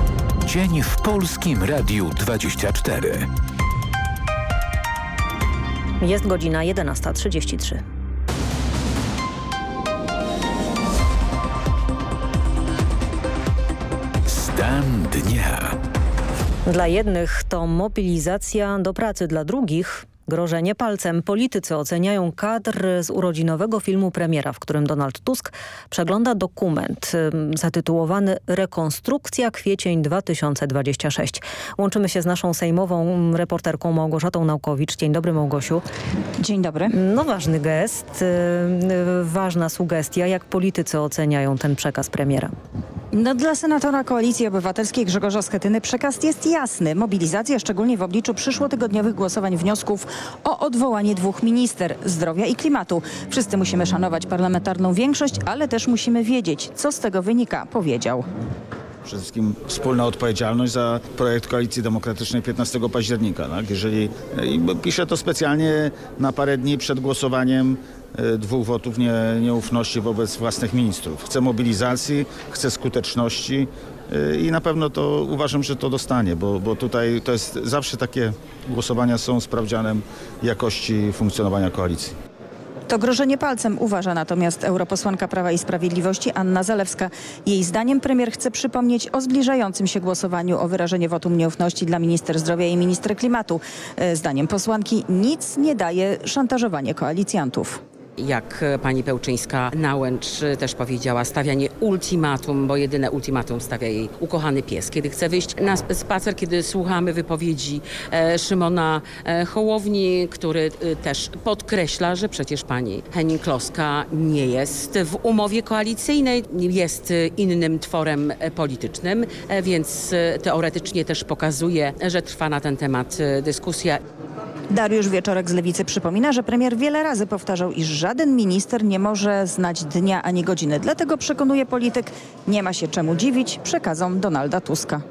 Dzień w Polskim Radiu 24. Jest godzina 11.33. Stan dnia. Dla jednych to mobilizacja do pracy, dla drugich grożenie palcem. Politycy oceniają kadr z urodzinowego filmu premiera, w którym Donald Tusk przegląda dokument zatytułowany Rekonstrukcja kwiecień 2026. Łączymy się z naszą sejmową reporterką Małgorzatą Naukowicz. Dzień dobry Małgosiu. Dzień dobry. No ważny gest, ważna sugestia. Jak politycy oceniają ten przekaz premiera? No, dla senatora Koalicji Obywatelskiej Grzegorza Schetyny przekaz jest jasny. Mobilizacja, szczególnie w obliczu przyszłotygodniowych głosowań wniosków o odwołanie dwóch minister zdrowia i klimatu. Wszyscy musimy szanować parlamentarną większość, ale też musimy wiedzieć, co z tego wynika, powiedział. Przede wszystkim wspólna odpowiedzialność za projekt Koalicji Demokratycznej 15 października. Tak? Jeżeli, i piszę to specjalnie na parę dni przed głosowaniem dwóch wotów nie, nieufności wobec własnych ministrów. Chcę mobilizacji, chcę skuteczności i na pewno to uważam, że to dostanie, bo, bo tutaj to jest zawsze takie głosowania są sprawdzianem jakości funkcjonowania koalicji. To grożenie palcem uważa natomiast europosłanka Prawa i Sprawiedliwości Anna Zalewska. Jej zdaniem premier chce przypomnieć o zbliżającym się głosowaniu o wyrażenie wotum nieufności dla minister zdrowia i minister klimatu. Zdaniem posłanki nic nie daje szantażowanie koalicjantów jak pani Pełczyńska-Nałęcz też powiedziała, stawianie ultimatum, bo jedyne ultimatum stawia jej ukochany pies. Kiedy chce wyjść na spacer, kiedy słuchamy wypowiedzi e, Szymona e, Hołowni, który e, też podkreśla, że przecież pani Henning-Kloska nie jest w umowie koalicyjnej, jest innym tworem politycznym, więc teoretycznie też pokazuje, że trwa na ten temat dyskusja. Dariusz Wieczorek z Lewicy przypomina, że premier wiele razy powtarzał, iż żaden minister nie może znać dnia ani godziny. Dlatego przekonuje polityk, nie ma się czemu dziwić przekazom Donalda Tuska.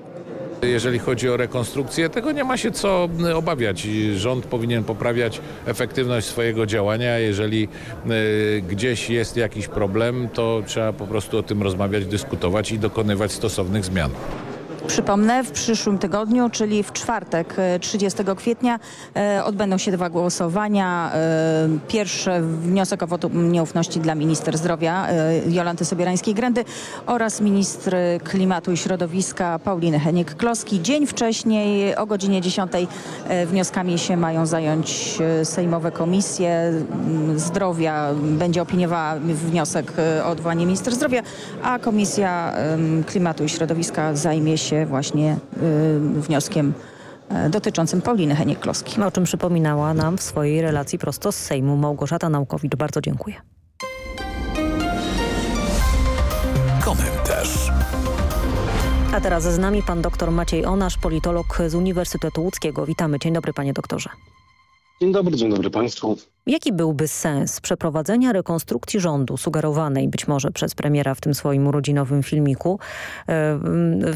Jeżeli chodzi o rekonstrukcję, tego nie ma się co obawiać. Rząd powinien poprawiać efektywność swojego działania. Jeżeli y, gdzieś jest jakiś problem, to trzeba po prostu o tym rozmawiać, dyskutować i dokonywać stosownych zmian. Przypomnę, w przyszłym tygodniu, czyli w czwartek 30 kwietnia odbędą się dwa głosowania. Pierwszy wniosek o wotum nieufności dla minister zdrowia Jolanty Sobierańskiej-Grędy oraz ministr klimatu i środowiska Pauliny Heniek-Kloski. Dzień wcześniej o godzinie 10 wnioskami się mają zająć sejmowe komisje zdrowia. Będzie opiniowała wniosek o odwołanie minister zdrowia, a komisja klimatu i środowiska zajmie się właśnie y, wnioskiem dotyczącym Pauliny Heniek-Kloski. O czym przypominała nam w swojej relacji prosto z Sejmu Małgorzata Naukowicz. Bardzo dziękuję. Komentarz. A teraz z nami pan dr Maciej Onasz, politolog z Uniwersytetu Łódzkiego. Witamy. Dzień dobry panie doktorze. Dzień dobry, dzień dobry państwu. Jaki byłby sens przeprowadzenia rekonstrukcji rządu, sugerowanej być może przez premiera w tym swoim urodzinowym filmiku,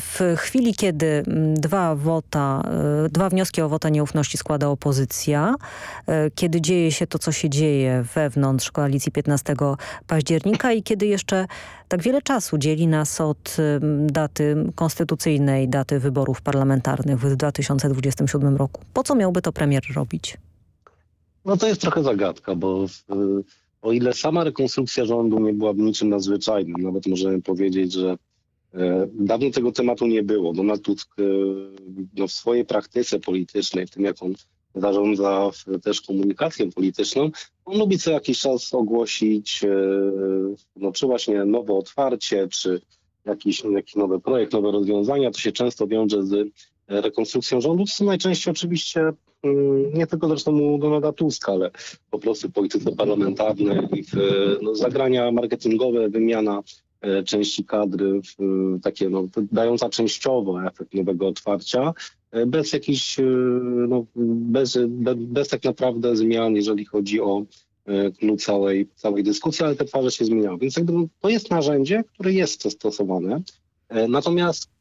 w chwili, kiedy dwa, wota, dwa wnioski o wota nieufności składa opozycja, kiedy dzieje się to, co się dzieje wewnątrz koalicji 15 października i kiedy jeszcze tak wiele czasu dzieli nas od daty konstytucyjnej, daty wyborów parlamentarnych w 2027 roku? Po co miałby to premier robić? No to jest trochę zagadka, bo w, o ile sama rekonstrukcja rządu nie byłaby niczym nadzwyczajnym, nawet możemy powiedzieć, że e, dawno tego tematu nie było. Donald Tusk e, no, w swojej praktyce politycznej, w tym jak on zarządza też komunikacją polityczną, on lubi co jakiś czas ogłosić e, no, czy właśnie nowe otwarcie, czy jakiś, jakiś nowy projekt, nowe rozwiązania. To się często wiąże z rekonstrukcją rządu. To są najczęściej oczywiście nie tylko zresztą u Donalda Tuska, ale po prostu polityce parlamentarnej, no, zagrania marketingowe, wymiana części kadry, takie no, dająca częściowo efekt nowego otwarcia, bez jakichś, no, bez, bez tak naprawdę zmian, jeżeli chodzi o klucz całej, całej dyskusji, ale te twarze się zmieniały. Więc jakby to jest narzędzie, które jest stosowane. Natomiast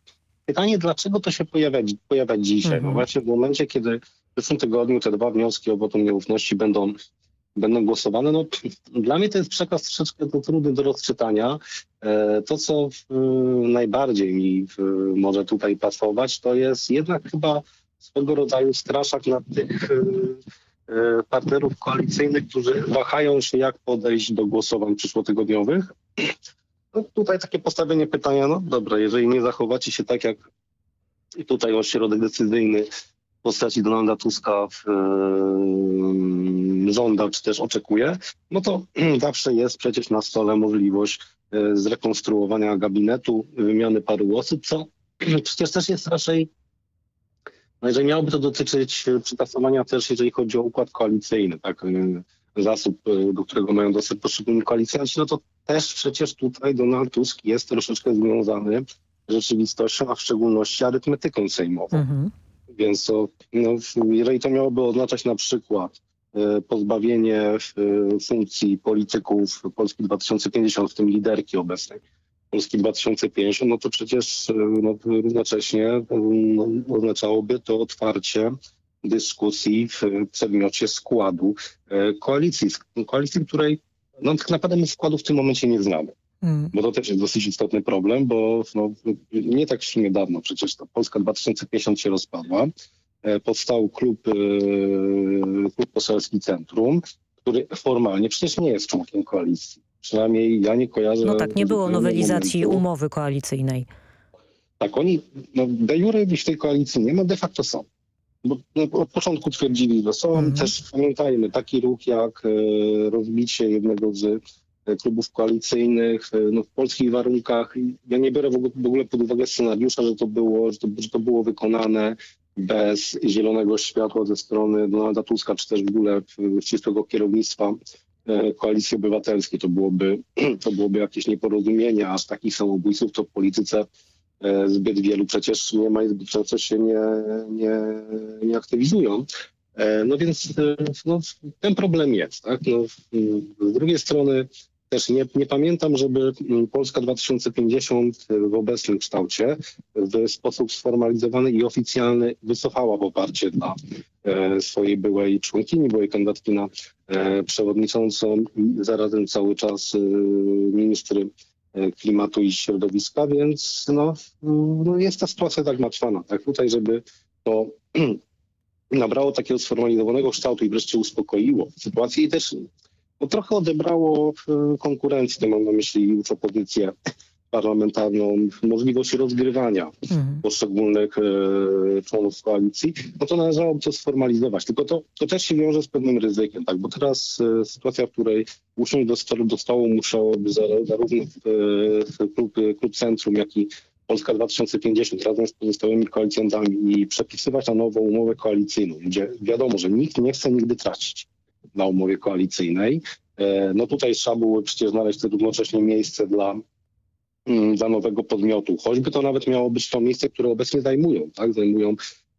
pytanie, dlaczego to się pojawia, pojawia dzisiaj? Mhm. No właśnie w momencie, kiedy w przyszłym tygodniu te dwa wnioski o wotum nieufności będą, będą głosowane, no dla mnie to jest przekaz troszeczkę to trudny do rozczytania. E, To, co w, najbardziej mi w, może tutaj pasować, to jest jednak chyba swego rodzaju straszak na tych e, e, partnerów koalicyjnych, którzy wahają się, jak podejść do głosowań przyszłotygodniowych. No tutaj takie postawienie pytania, no dobra, jeżeli nie zachowacie się tak, jak tutaj ośrodek decyzyjny w postaci Donalda Tuska w, e, żąda, czy też oczekuje, no to zawsze jest przecież na stole możliwość e, zrekonstruowania gabinetu, wymiany paru osób, co przecież też jest raczej no jeżeli miałoby to dotyczyć przytasowania też, jeżeli chodzi o układ koalicyjny, tak, e, zasób, e, do którego mają dostęp poszczególni koalicjanci, no to też przecież tutaj Donald Tusk jest troszeczkę związany z rzeczywistością, a w szczególności arytmetyką sejmową. Mhm. Więc to, no, jeżeli to miałoby oznaczać na przykład e, pozbawienie e, funkcji polityków Polski 2050, w tym liderki obecnej Polski 2050, no to przecież no, równocześnie no, oznaczałoby to otwarcie dyskusji w przedmiocie składu e, koalicji, koalicji, której no, tak naprawdę my składu w tym momencie nie znamy. Mm. Bo to też jest dosyć istotny problem, bo no, nie tak już niedawno przecież ta Polska 2050 się rozpadła. E, Powstał klub, e, klub poselski Centrum, który formalnie przecież nie jest członkiem koalicji. Przynajmniej ja nie kojarzę... No tak, nie było nowelizacji umowy koalicyjnej. Tak, oni no, de jure w tej koalicji nie ma, de facto są. Bo no, od początku twierdzili, że są. Też pamiętajmy, taki ruch jak e, rozbicie jednego z e, klubów koalicyjnych e, no, w polskich warunkach. Ja nie biorę w ogóle, pod uwagę scenariusza, że to było, że to, że to było wykonane bez zielonego światła ze strony Donalda Tuska, czy też w ogóle ścisłego kierownictwa Koalicji Obywatelskiej. To byłoby, to byłoby jakieś nieporozumienie, a z takich samobójców to w polityce zbyt wielu przecież nie ma i zbyt często się nie, nie, nie aktywizują. E, No więc e, no, ten problem jest. Tak? No, mm, z drugiej strony też nie, nie pamiętam, żeby mm, Polska 2050 w obecnym kształcie w sposób sformalizowany i oficjalny wycofała poparcie dla e, swojej byłej członkini, byłej kandydatki na e, przewodniczącą i zarazem cały czas e, ministry e, klimatu i środowiska, więc no, no jest ta sytuacja tak matwana. Tak tutaj, żeby to nabrało takiego sformalizowanego kształtu i wreszcie uspokoiło sytuację i też no, trochę odebrało e, konkurencji, to mam na myśli już opozycję parlamentarną, możliwość rozgrywania poszczególnych e, członków koalicji, no to należałoby to sformalizować. Tylko to, to też się wiąże z pewnym ryzykiem, tak? bo teraz e, sytuacja, w której usiąść do stołu, do stołu musiałoby za- zarówno e, klub, klub Centrum, jak i Polska 2050 razem z pozostałymi koalicjantami i przepisywać na nową umowę koalicyjną, gdzie wiadomo, że nikt nie chce nigdy tracić na umowie koalicyjnej. E, No tutaj trzeba było przecież znaleźć równocześnie miejsce dla, dla nowego podmiotu. Choćby to nawet miało być to miejsce, które obecnie zajmują, tak? Zajmują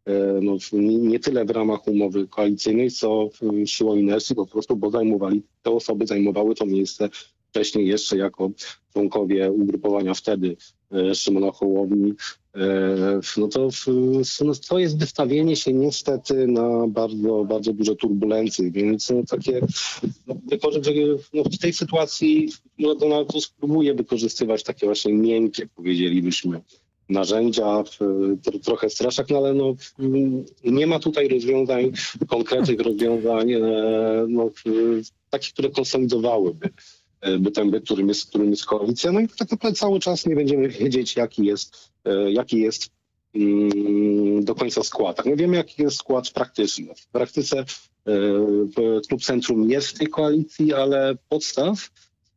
e, no, nie tyle w ramach umowy koalicyjnej, co w- siłą inercji po prostu, bo zajmowali, te osoby zajmowały to miejsce wcześniej jeszcze jako członkowie ugrupowania wtedy e, Szymona Hołowni. E, No to, no to jest wystawienie się niestety na bardzo, bardzo duże turbulencje, więc no, takie no, no, w tej sytuacji no, Donald Tusk próbuje wykorzystywać takie właśnie miękkie, powiedzielibyśmy, narzędzia, trochę straszak, no ale no, nie ma tutaj rozwiązań, konkretnych rozwiązań, e, no, takich, które konsolidowałyby e, by ten byt, którym jest, którym jest koalicja. No i tak naprawdę cały czas nie będziemy wiedzieć, jaki jest, e, jaki jest mm, do końca skład. Tak, My wiemy, jaki jest skład praktyczny. W praktyce e, Klub Centrum jest w tej koalicji, ale podstaw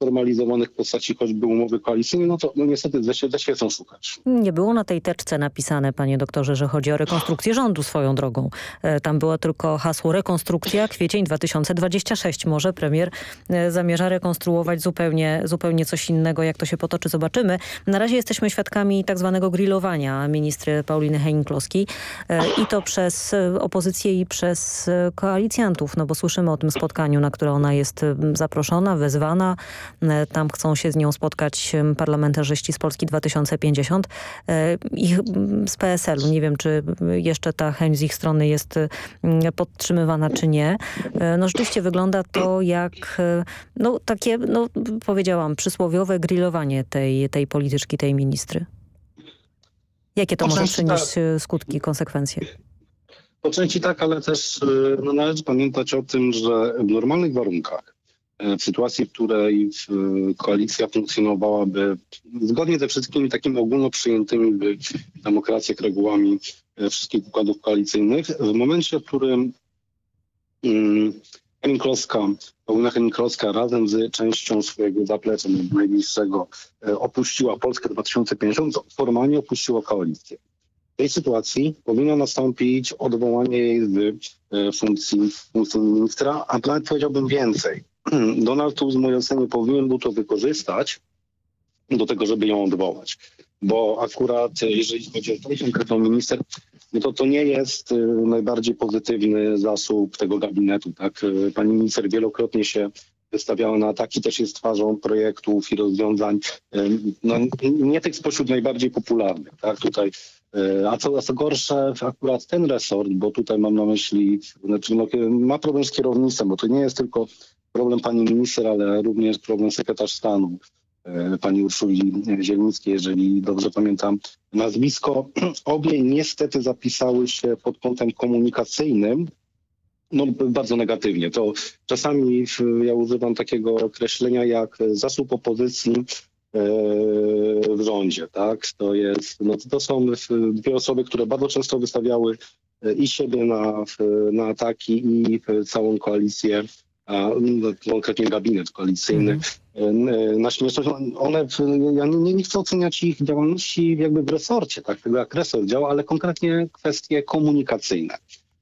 sformalizowanych w postaci choćby umowy koalicyjnej, no to no niestety ze, ze świecą szukać. Nie było na tej teczce napisane, panie doktorze, że chodzi o rekonstrukcję rządu swoją drogą. E, Tam było tylko hasło rekonstrukcja, kwiecień 2026. Może premier e, zamierza rekonstruować zupełnie, zupełnie coś innego. Jak to się potoczy, zobaczymy. Na razie jesteśmy świadkami tak zwanego grillowania ministry Pauliny Henning-Kloski e, i to przez opozycję i przez koalicjantów, no bo słyszymy o tym spotkaniu, na które ona jest zaproszona, wezwana. Tam chcą się z nią spotkać parlamentarzyści z Polski 2050 i z PSL-u. Nie wiem, czy jeszcze ta chęć z ich strony jest podtrzymywana, czy nie. No rzeczywiście wygląda to jak no, takie, no, powiedziałam, przysłowiowe grillowanie tej, tej polityczki, tej ministry. Jakie to po może przynieść tak. E, skutki, konsekwencje? Po części tak, ale też e, no, należy pamiętać o tym, że w normalnych warunkach, e, w sytuacji, w której koalicja funkcjonowałaby zgodnie ze wszystkimi takimi ogólno przyjętymi w demokracjach regułami wszystkich układów koalicyjnych, w momencie, w którym mm, Kloska, Paulina Henning Kloska razem z częścią swojego zaplecza najbliższego e, opuściła Polskę 2050, formalnie opuściła koalicję. W tej sytuacji powinno nastąpić odwołanie jej z e, funkcji, funkcji ministra, a nawet powiedziałbym więcej. Donald Tusk w mojej ocenie powinien był to wykorzystać do tego, żeby ją odwołać. Bo akurat e, jeżeli chodzi o tą konkretną minister, no to to nie jest y, najbardziej pozytywny zasób tego gabinetu. Tak? Y, pani minister wielokrotnie się wystawiała na ataki, też jest twarzą projektów i rozwiązań, no, nie tych spośród najbardziej popularnych. Tak? Tutaj a co, a co gorsze, akurat ten resort, bo tutaj mam na myśli, znaczy no, ma problem z kierownictwem, bo to nie jest tylko problem pani minister, ale również problem sekretarz stanu. E, pani Urszuli Zielińskiej, jeżeli dobrze pamiętam nazwisko. Obie niestety zapisały się pod kątem komunikacyjnym no, bardzo negatywnie. To czasami ja używam takiego określenia jak zasób opozycji e, w rządzie, tak? To jest, no, to są dwie osoby, które bardzo często wystawiały e, i siebie na, na ataki i całą koalicję konkretnie gabinet koalicyjny, mm. na śmieszność. One, ja nie, nie, chcę oceniać ich działalności jakby w resorcie, tak, tego jak resort działa, ale konkretnie kwestie komunikacyjne.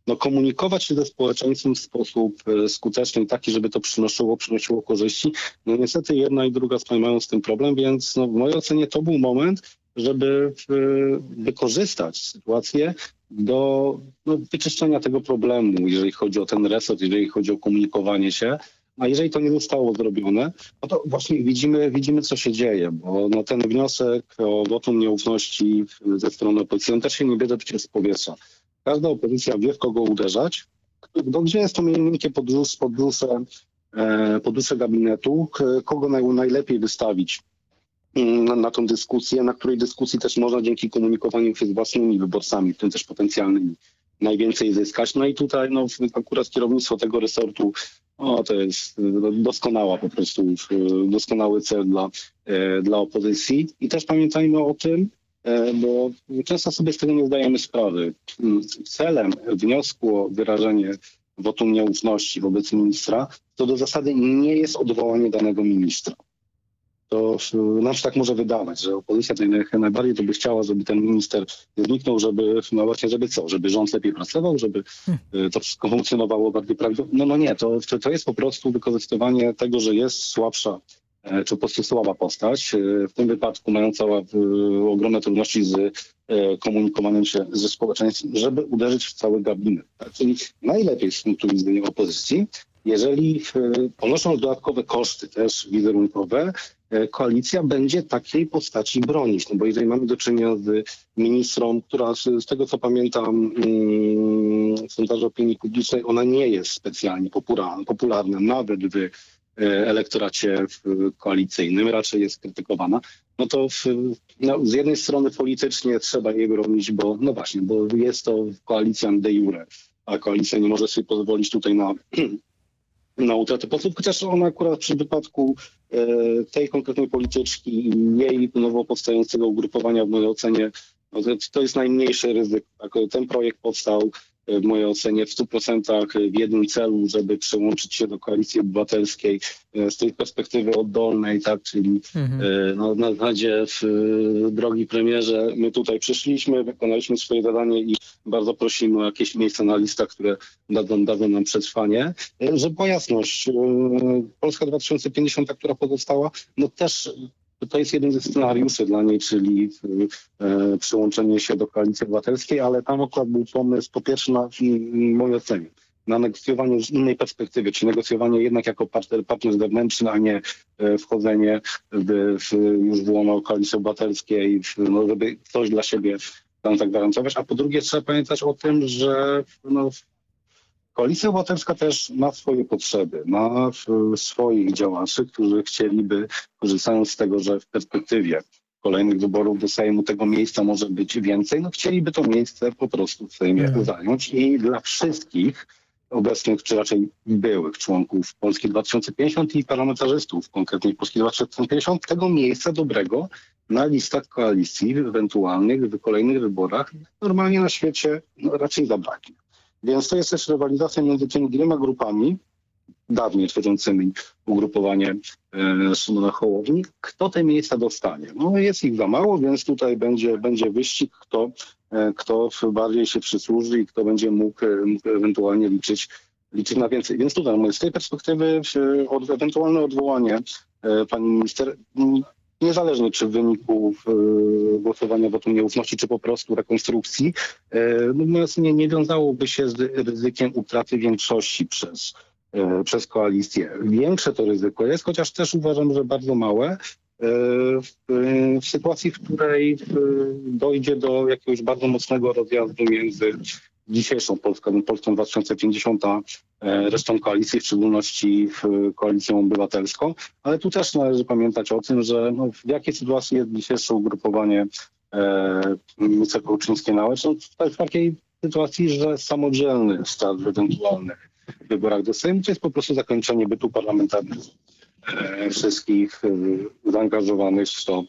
No, komunikować się ze społeczeństwem w sposób e, skuteczny, taki, żeby to przynosiło, przynosiło korzyści. No niestety jedna i druga strona mają z tym problem, więc no, w mojej ocenie to był moment, żeby wykorzystać sytuację do no, wyczyszczenia tego problemu, jeżeli chodzi o ten resort, jeżeli chodzi o komunikowanie się. A jeżeli to nie zostało zrobione, no to właśnie widzimy, widzimy co się dzieje, bo no, ten wniosek o wotum nieufności ze strony opozycji, on też się nie bierze przecież z powietrza. Każda opozycja wie, w kogo uderzać, no, gdzie jest to miękkie podbrzusze, podbrzusze, e, podbrzusze gabinetu, kogo naj, najlepiej wystawić na, tą dyskusję, na której dyskusji też można dzięki komunikowaniu się z własnymi wyborcami, w tym też potencjalnymi, najwięcej zyskać. No i tutaj no, akurat kierownictwo tego resortu o, to jest no, doskonała po prostu, doskonały cel dla, e, dla opozycji. I też pamiętajmy o tym, e, bo często sobie z tego nie zdajemy sprawy. Celem wniosku o wyrażenie wotum nieufności wobec ministra to do zasady nie jest odwołanie danego ministra to nam się tak może wydawać, że opozycja najbardziej to by chciała, żeby ten minister zniknął, żeby, no właśnie, żeby co, żeby rząd lepiej pracował, żeby hmm. to wszystko funkcjonowało bardziej prawidłowo. No, no nie, to, to jest po prostu wykorzystywanie tego, że jest słabsza e, czy po prostu słaba postać, e, w tym wypadku mająca ogromne trudności z komunikowaniem się ze społeczeństwem, żeby uderzyć w cały gabinet. Tak? Czyli najlepiej z punktu widzenia opozycji, jeżeli ponoszą dodatkowe koszty też wizerunkowe, E, koalicja będzie takiej postaci bronić. No bo jeżeli mamy do czynienia z ministrą, która z, z tego co pamiętam mm, w sondażu opinii publicznej, ona nie jest specjalnie popularna, nawet w e, elektoracie koalicyjnym, raczej jest krytykowana, no to w, no, z jednej strony politycznie trzeba jej bronić, bo no właśnie, bo jest to koalicja de jure, a koalicja nie może sobie pozwolić tutaj na na utratę posłów, chociaż ona akurat przy wypadku e, tej konkretnej polityczki i jej nowo powstającego ugrupowania w mojej ocenie no to, to jest najmniejsze ryzyko. Tak, ten projekt powstał w mojej ocenie w 100% w jednym celu, żeby przyłączyć się do koalicji obywatelskiej e, z tej perspektywy oddolnej, tak, czyli mhm. E, no, na zasadzie drogi premierze, my tutaj przyszliśmy, wykonaliśmy swoje zadanie i bardzo prosimy o jakieś miejsca na listach, które dadzą, dadzą nam przetrwanie. E, żeby była jasność, Polska 2050, która pozostała, no też to jest jeden ze scenariuszy dla niej, czyli e, przyłączenie się do koalicji obywatelskiej, ale tam akurat był pomysł po pierwsze na mojej ocenie na negocjowanie z innej perspektywy, czy negocjowanie jednak jako partner, partner zewnętrzny, a nie e, wchodzenie w, w, już w łono koalicji obywatelskiej, w, no, żeby coś dla siebie tam zagwarantować. A po drugie trzeba pamiętać o tym, że no, Koalicja Obywatelska też ma swoje potrzeby, ma swoich działaczy, którzy chcieliby, korzystając z tego, że w perspektywie kolejnych wyborów do Sejmu tego miejsca może być więcej, no chcieliby to miejsce po prostu w Sejmie mhm. zająć i dla wszystkich obecnych, czy raczej byłych członków Polski 2050 i parlamentarzystów, konkretnie Polski 2050, tego miejsca dobrego na listach koalicji ewentualnych w kolejnych wyborach normalnie na świecie no, raczej zabraknie. Więc to jest też rywalizacja między tymi dwiema grupami, dawniej tworzącymi ugrupowanie e, Szymona Hołowni. Kto te miejsca dostanie? No jest ich za mało, więc tutaj będzie, będzie wyścig, kto, e, kto bardziej się przysłuży i kto będzie mógł, e, mógł ewentualnie liczyć, liczyć na więcej. Więc tutaj z tej perspektywy od, ewentualne odwołanie e, pani minister niezależnie czy w wyniku e, głosowania wotum nieufności, czy po prostu rekonstrukcji, e, natomiast nie, nie wiązałoby się z ryzykiem utraty większości przez, e, przez koalicję. Większe to ryzyko jest, chociaż też uważam, że bardzo małe, w, w, sytuacji, w której dojdzie do jakiegoś bardzo mocnego rozjazdu między dzisiejszą Polską, Polską 2050, e, resztą koalicji, w szczególności koalicją obywatelską, ale tu też należy pamiętać o tym, że no, w jakiej sytuacji jest dzisiejsze ugrupowanie e, minister Kołczyńskiej na no, w takiej sytuacji, że samodzielny start w ewentualnych wyborach do Sejmu to jest po prostu zakończenie bytu parlamentarnego wszystkich e, zaangażowanych w to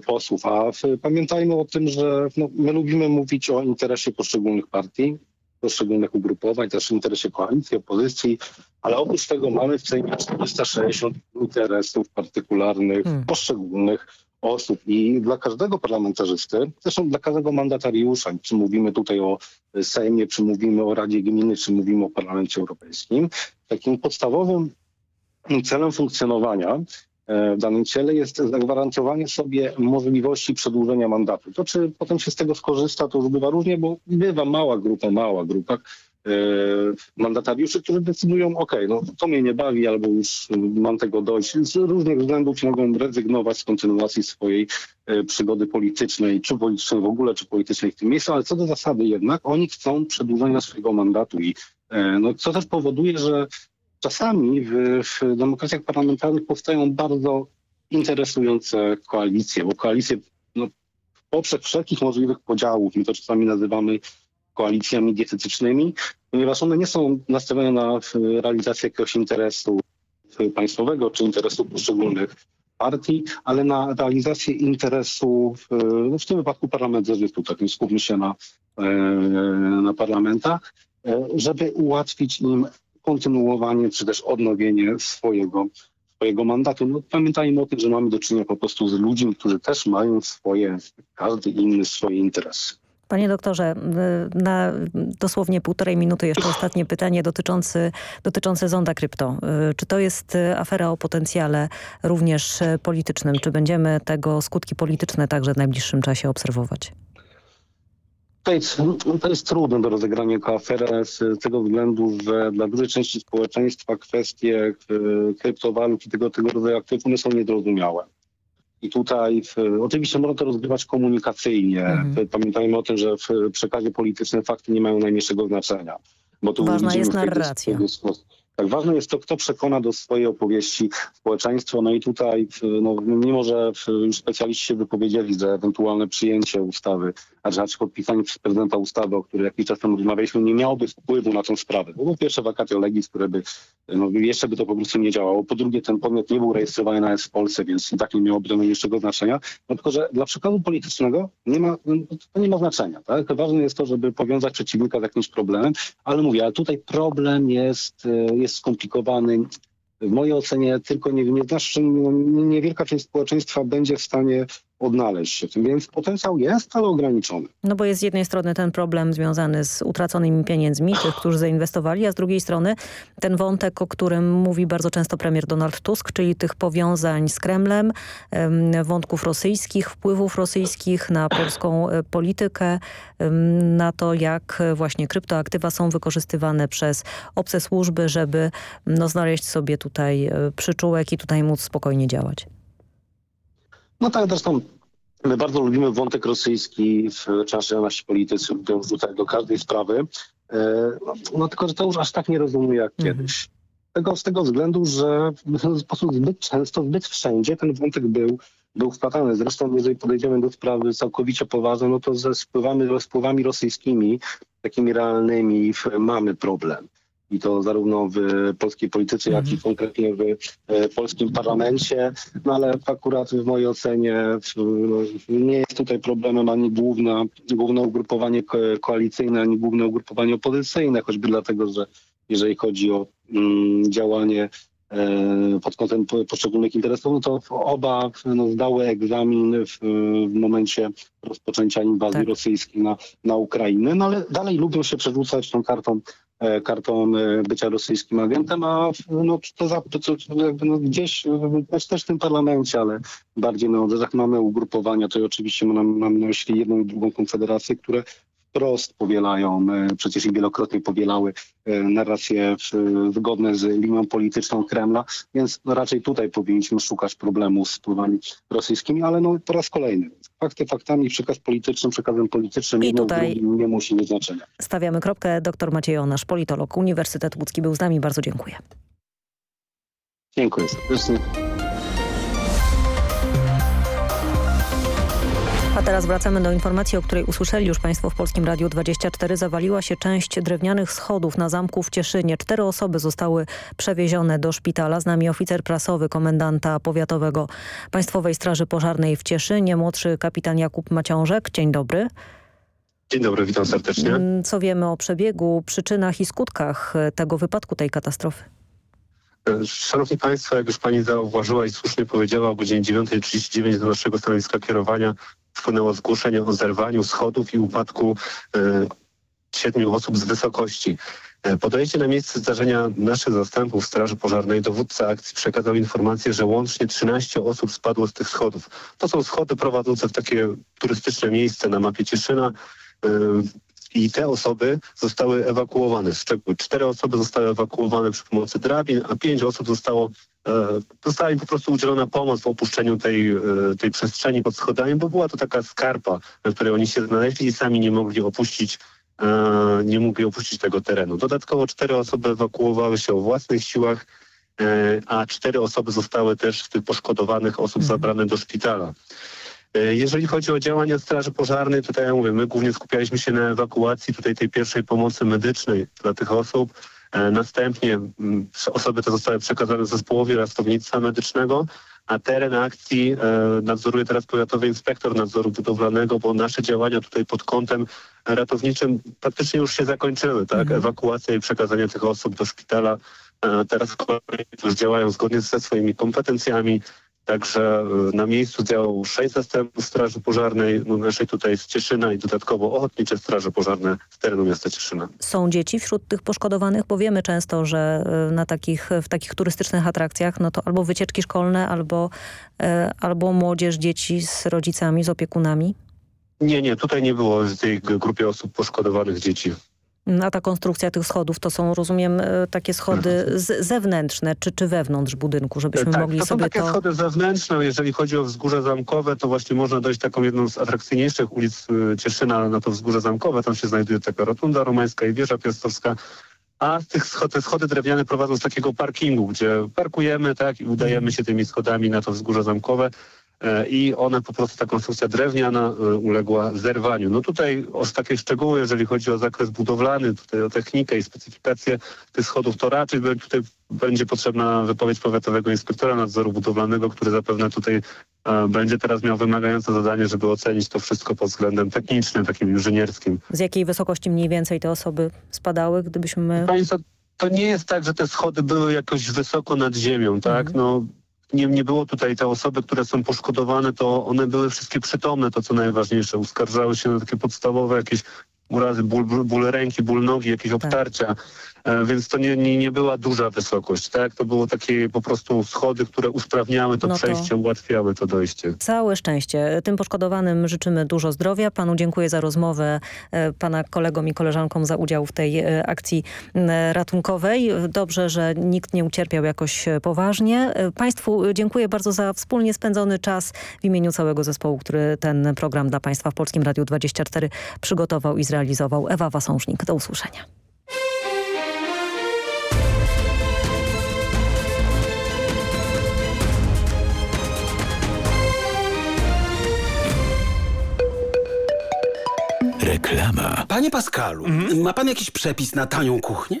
posłów. A pamiętajmy o tym, że no, my lubimy mówić o interesie poszczególnych partii, poszczególnych ugrupowań, też interesie koalicji, opozycji, ale oprócz tego mamy w Sejmie 460 interesów partykularnych hmm. poszczególnych osób i dla każdego parlamentarzysty, zresztą dla każdego mandatariusza, czy mówimy tutaj o Sejmie, czy mówimy o Radzie Gminy, czy mówimy o Parlamencie Europejskim, takim podstawowym celem funkcjonowania w danym ciele jest zagwarantowanie sobie możliwości przedłużenia mandatu. To czy potem się z tego skorzysta, to już bywa różnie, bo bywa mała grupa, mała grupa e, mandatariuszy, którzy decydują, ok, no to mnie nie bawi, albo już mam tego dość. Z różnych względów mogą rezygnować z kontynuacji swojej e, przygody politycznej, czy politycznej w ogóle, czy politycznej w tym miejscu, ale co do zasady jednak, oni chcą przedłużenia swojego mandatu i no, co też powoduje, że czasami w, w demokracjach parlamentarnych powstają bardzo interesujące koalicje, bo koalicje no, poprzek wszelkich możliwych podziałów, my to czasami nazywamy koalicjami dietetycznymi, ponieważ one nie są nastawione na realizację jakiegoś interesu państwowego czy interesu poszczególnych partii, ale na realizację interesu, no w tym wypadku parlamentarzystów, tak więc skupmy się na, e, na parlamentach, e, żeby ułatwić im kontynuowanie czy też odnowienie swojego, swojego mandatu. No, pamiętajmy o tym, że mamy do czynienia po prostu z ludźmi, którzy też mają swoje, każdy inny swoje interesy. Panie doktorze, na dosłownie półtorej minuty jeszcze ostatnie pytanie dotyczące, dotyczące zonda krypto. Czy to jest afera o potencjale również politycznym? Czy będziemy tego skutki polityczne także w najbliższym czasie obserwować? To jest, to jest trudne do rozegrania jako afera z tego względu, że dla dużej części społeczeństwa kwestie kryptowalut i tego, tego rodzaju aktywów one są niedrozumiałe. I tutaj w, oczywiście można to rozgrywać komunikacyjnie. Mhm. Pamiętajmy o tym, że w przekazie politycznym fakty nie mają najmniejszego znaczenia. Bo tu Ważna jest narracja. Tak, ważne jest to, kto przekona do swojej opowieści społeczeństwo. No i tutaj, no, mimo że już specjaliści się wypowiedzieli, że ewentualne przyjęcie ustawy, a znaczy podpisanie przez prezydenta ustawy, o której jakiś czas temu rozmawialiśmy, nie miałoby wpływu na tę sprawę. Bo po pierwsze vacatio legis, które by, no, jeszcze by to po prostu nie działało. Po drugie, ten podmiot nie był rejestrowany nawet w Polsce, więc i tak nie miałoby to najmniejszego znaczenia. No tylko, że dla przekazu politycznego nie ma, to nie ma znaczenia. Tak? Ważne jest to, żeby powiązać przeciwnika z jakimś problemem, ale mówię, ale tutaj problem jest jest skomplikowany. W mojej ocenie tylko nie, nie, znaczy, niewielka część społeczeństwa będzie w stanie odnaleźć się w tym, więc potencjał jest, ale ograniczony. No bo jest z jednej strony ten problem związany z utraconymi pieniędzmi, tych, którzy zainwestowali, a z drugiej strony ten wątek, o którym mówi bardzo często premier Donald Tusk, czyli tych powiązań z Kremlem, wątków rosyjskich, wpływów rosyjskich na polską e, politykę, na to jak właśnie kryptoaktywa są wykorzystywane przez obce służby, żeby no, znaleźć sobie tutaj e, przyczółek i tutaj móc spokojnie działać. No tak, zresztą my bardzo lubimy wątek rosyjski w czasie nasi politycy, lubią wrzucać do każdej sprawy. E, no, no, tylko, że to już aż tak nie rozumie jak mhm. kiedyś. Tego, z tego względu, że w sposób zbyt często, zbyt wszędzie ten wątek był, był wplatany. Zresztą jeżeli podejdziemy do sprawy całkowicie poważnej, no to ze spływami, ze spływami rosyjskimi, takimi realnymi, mamy problem i to zarówno w polskiej polityce, jak i mhm. konkretnie w e, polskim parlamencie. No ale akurat w mojej ocenie no, nie jest tutaj problemem ani główna, główne ugrupowanie koalicyjne, ani główne ugrupowanie opozycyjne, choćby dlatego, że jeżeli chodzi o mm, działanie pod kątem poszczególnych interesów, no to oba no, zdały egzamin w, w momencie rozpoczęcia inwazji tak. rosyjskiej na, na Ukrainę, no ale dalej lubią się przerzucać tą kartą E, kartą e, bycia rosyjskim agentem, a no, to, za, to, jakby no, gdzieś, też, też w tym parlamencie, ale bardziej na odzewach mamy ugrupowania, to oczywiście mam, mam na myśli jedną i drugą konfederację, które wprost powielają, e, przecież i wielokrotnie powielały narracje zgodne z linią polityczną Kremla, więc no raczej tutaj powinniśmy szukać problemu z wpływami rosyjskimi, ale no po raz kolejny fakty faktami, przekaz polityczny przekazem politycznym I tutaj nie musi mieć znaczenia. Stawiamy kropkę. Doktor Maciej Jonasz, politolog Uniwersytet Łódzki był z nami. Bardzo dziękuję. Dziękuję serdecznie. A teraz wracamy do informacji, o której usłyszeli już Państwo w Polskim Radiu 24. Zawaliła się część drewnianych schodów na zamku w Cieszynie. Cztery osoby zostały przewiezione do szpitala. Z nami oficer prasowy komendanta powiatowego Państwowej Straży Pożarnej w Cieszynie, młodszy kapitan Jakub Maciążek. Dzień dobry. Dzień dobry, witam serdecznie. Mm, co wiemy o przebiegu, przyczynach i skutkach tego wypadku, tej katastrofy? Szanowni Państwo, jak już Pani zauważyła i słusznie powiedziała, o godzinie 9.39 do naszego stanowiska kierowania wpłynęło zgłoszenie o zerwaniu schodów i upadku e, siedmiu osób z wysokości. E, po na miejsce zdarzenia naszych zastępów Straży Pożarnej dowódca akcji przekazał informację, że łącznie 13 osób spadło z tych schodów. To są schody prowadzące w takie turystyczne miejsce na mapie Cieszyna. I te osoby zostały ewakuowane. Z czego cztery osoby zostały ewakuowane przy pomocy drabin, a pięć osób zostało E, została im po prostu udzielona pomoc w opuszczeniu tej, e, tej przestrzeni pod schodami, bo była to taka skarpa, na której oni się znaleźli i sami nie mogli opuścić e, nie mogli opuścić tego terenu. Dodatkowo cztery osoby ewakuowały się o własnych siłach, a cztery osoby zostały też z tych poszkodowanych osób mhm. zabrane do szpitala. Jeżeli chodzi o działania Straży Pożarnej, tutaj ja mówię, my głównie skupialiśmy się na ewakuacji tutaj tej pierwszej pomocy medycznej dla tych osób. E, następnie mm, osoby te zostały przekazane zespołowi ratownictwa medycznego, a teren akcji e, nadzoruje teraz powiatowy inspektor nadzoru budowlanego, bo nasze działania tutaj pod kątem ratowniczym praktycznie już się zakończyły. Tak? Mhm. Ewakuacja i przekazanie tych osób do szpitala e, teraz już działają zgodnie ze swoimi kompetencjami. Także y, na miejscu działało sześć zastępów Straży Pożarnej, no naszej tutaj z Cieszyna i dodatkowo ochotnicze Straże Pożarne z terenu miasta Cieszyna. Są dzieci wśród tych poszkodowanych, bo wiemy często, że y, na takich, w takich turystycznych atrakcjach no to albo wycieczki szkolne, albo, y, albo młodzież, dzieci z rodzicami, z opiekunami. Nie, nie, tutaj nie było w tej grupie osób poszkodowanych dzieci. A ta konstrukcja tych schodów to są, rozumiem, e, takie schody z, zewnętrzne czy, czy wewnątrz budynku, żebyśmy tak, mogli to sobie to... są takie schody zewnętrzne. Jeżeli chodzi o wzgórze zamkowe, to właśnie można dojść taką jedną z atrakcyjniejszych ulic e, Cieszyna na to wzgórze zamkowe. Tam się znajduje taka rotunda romańska i wieża piastowska. A tych schody, te schody drewniane prowadzą z takiego parkingu, gdzie parkujemy tak i udajemy się tymi schodami na to wzgórze zamkowe. E, i one po prostu, ta konstrukcja drewniana e, uległa zerwaniu. No tutaj o takie szczegóły, jeżeli chodzi o zakres budowlany, tutaj o technikę i specyfikację tych schodów, to raczej tutaj będzie potrzebna wypowiedź powiatowego inspektora nadzoru budowlanego, który zapewne tutaj e, będzie teraz miał wymagające zadanie, żeby ocenić to wszystko pod względem technicznym, takim inżynierskim. Z jakiej wysokości mniej więcej te osoby spadały, gdybyśmy... Państwo, to nie jest tak, że te schody były jakoś wysoko nad ziemią, tak? Mhm. No nie, nie było tutaj te osoby, które są poszkodowane, to one były wszystkie przytomne, to co najważniejsze. Uskarżały się na takie podstawowe jakieś urazy, ból, ból, ręki, ból nogi, jakieś obtarcia. E, Więc to nie, nie, nie była duża wysokość, tak? To było takie po prostu schody, które usprawniały to No to- przejście, ułatwiały to dojście. Całe szczęście. Tym poszkodowanym życzymy dużo zdrowia. Panu dziękuję za rozmowę, e, pana kolegom i koleżankom za udział w tej e, akcji ratunkowej. Dobrze, że nikt nie ucierpiał jakoś e, poważnie. E, Państwu dziękuję bardzo za wspólnie spędzony czas w imieniu całego zespołu, który ten program dla Państwa w Polskim Radiu 24 przygotował i zrealizował. Ewa Wasążnik. Do usłyszenia. Reklama. Panie Pascalu, ma pan jakiś przepis na tanią kuchnię?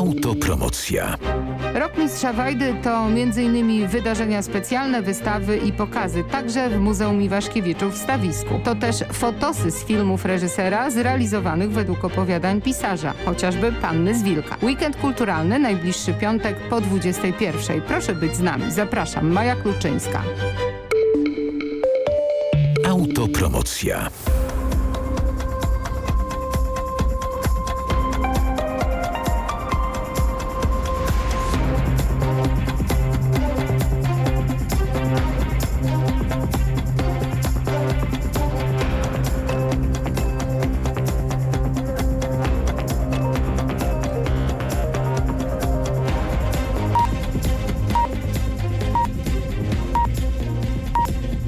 Autopromocja. Rok Mistrza Wajdy to m.in. wydarzenia specjalne, wystawy i pokazy, także w Muzeum Iwaszkiewiczów w Stawisku. To też fotosy z filmów reżysera zrealizowanych według opowiadań pisarza, chociażby Panny z Wilka. Weekend kulturalny, najbliższy piątek po 21. Proszę być z nami. Zapraszam, Maja Kluczyńska. Autopromocja.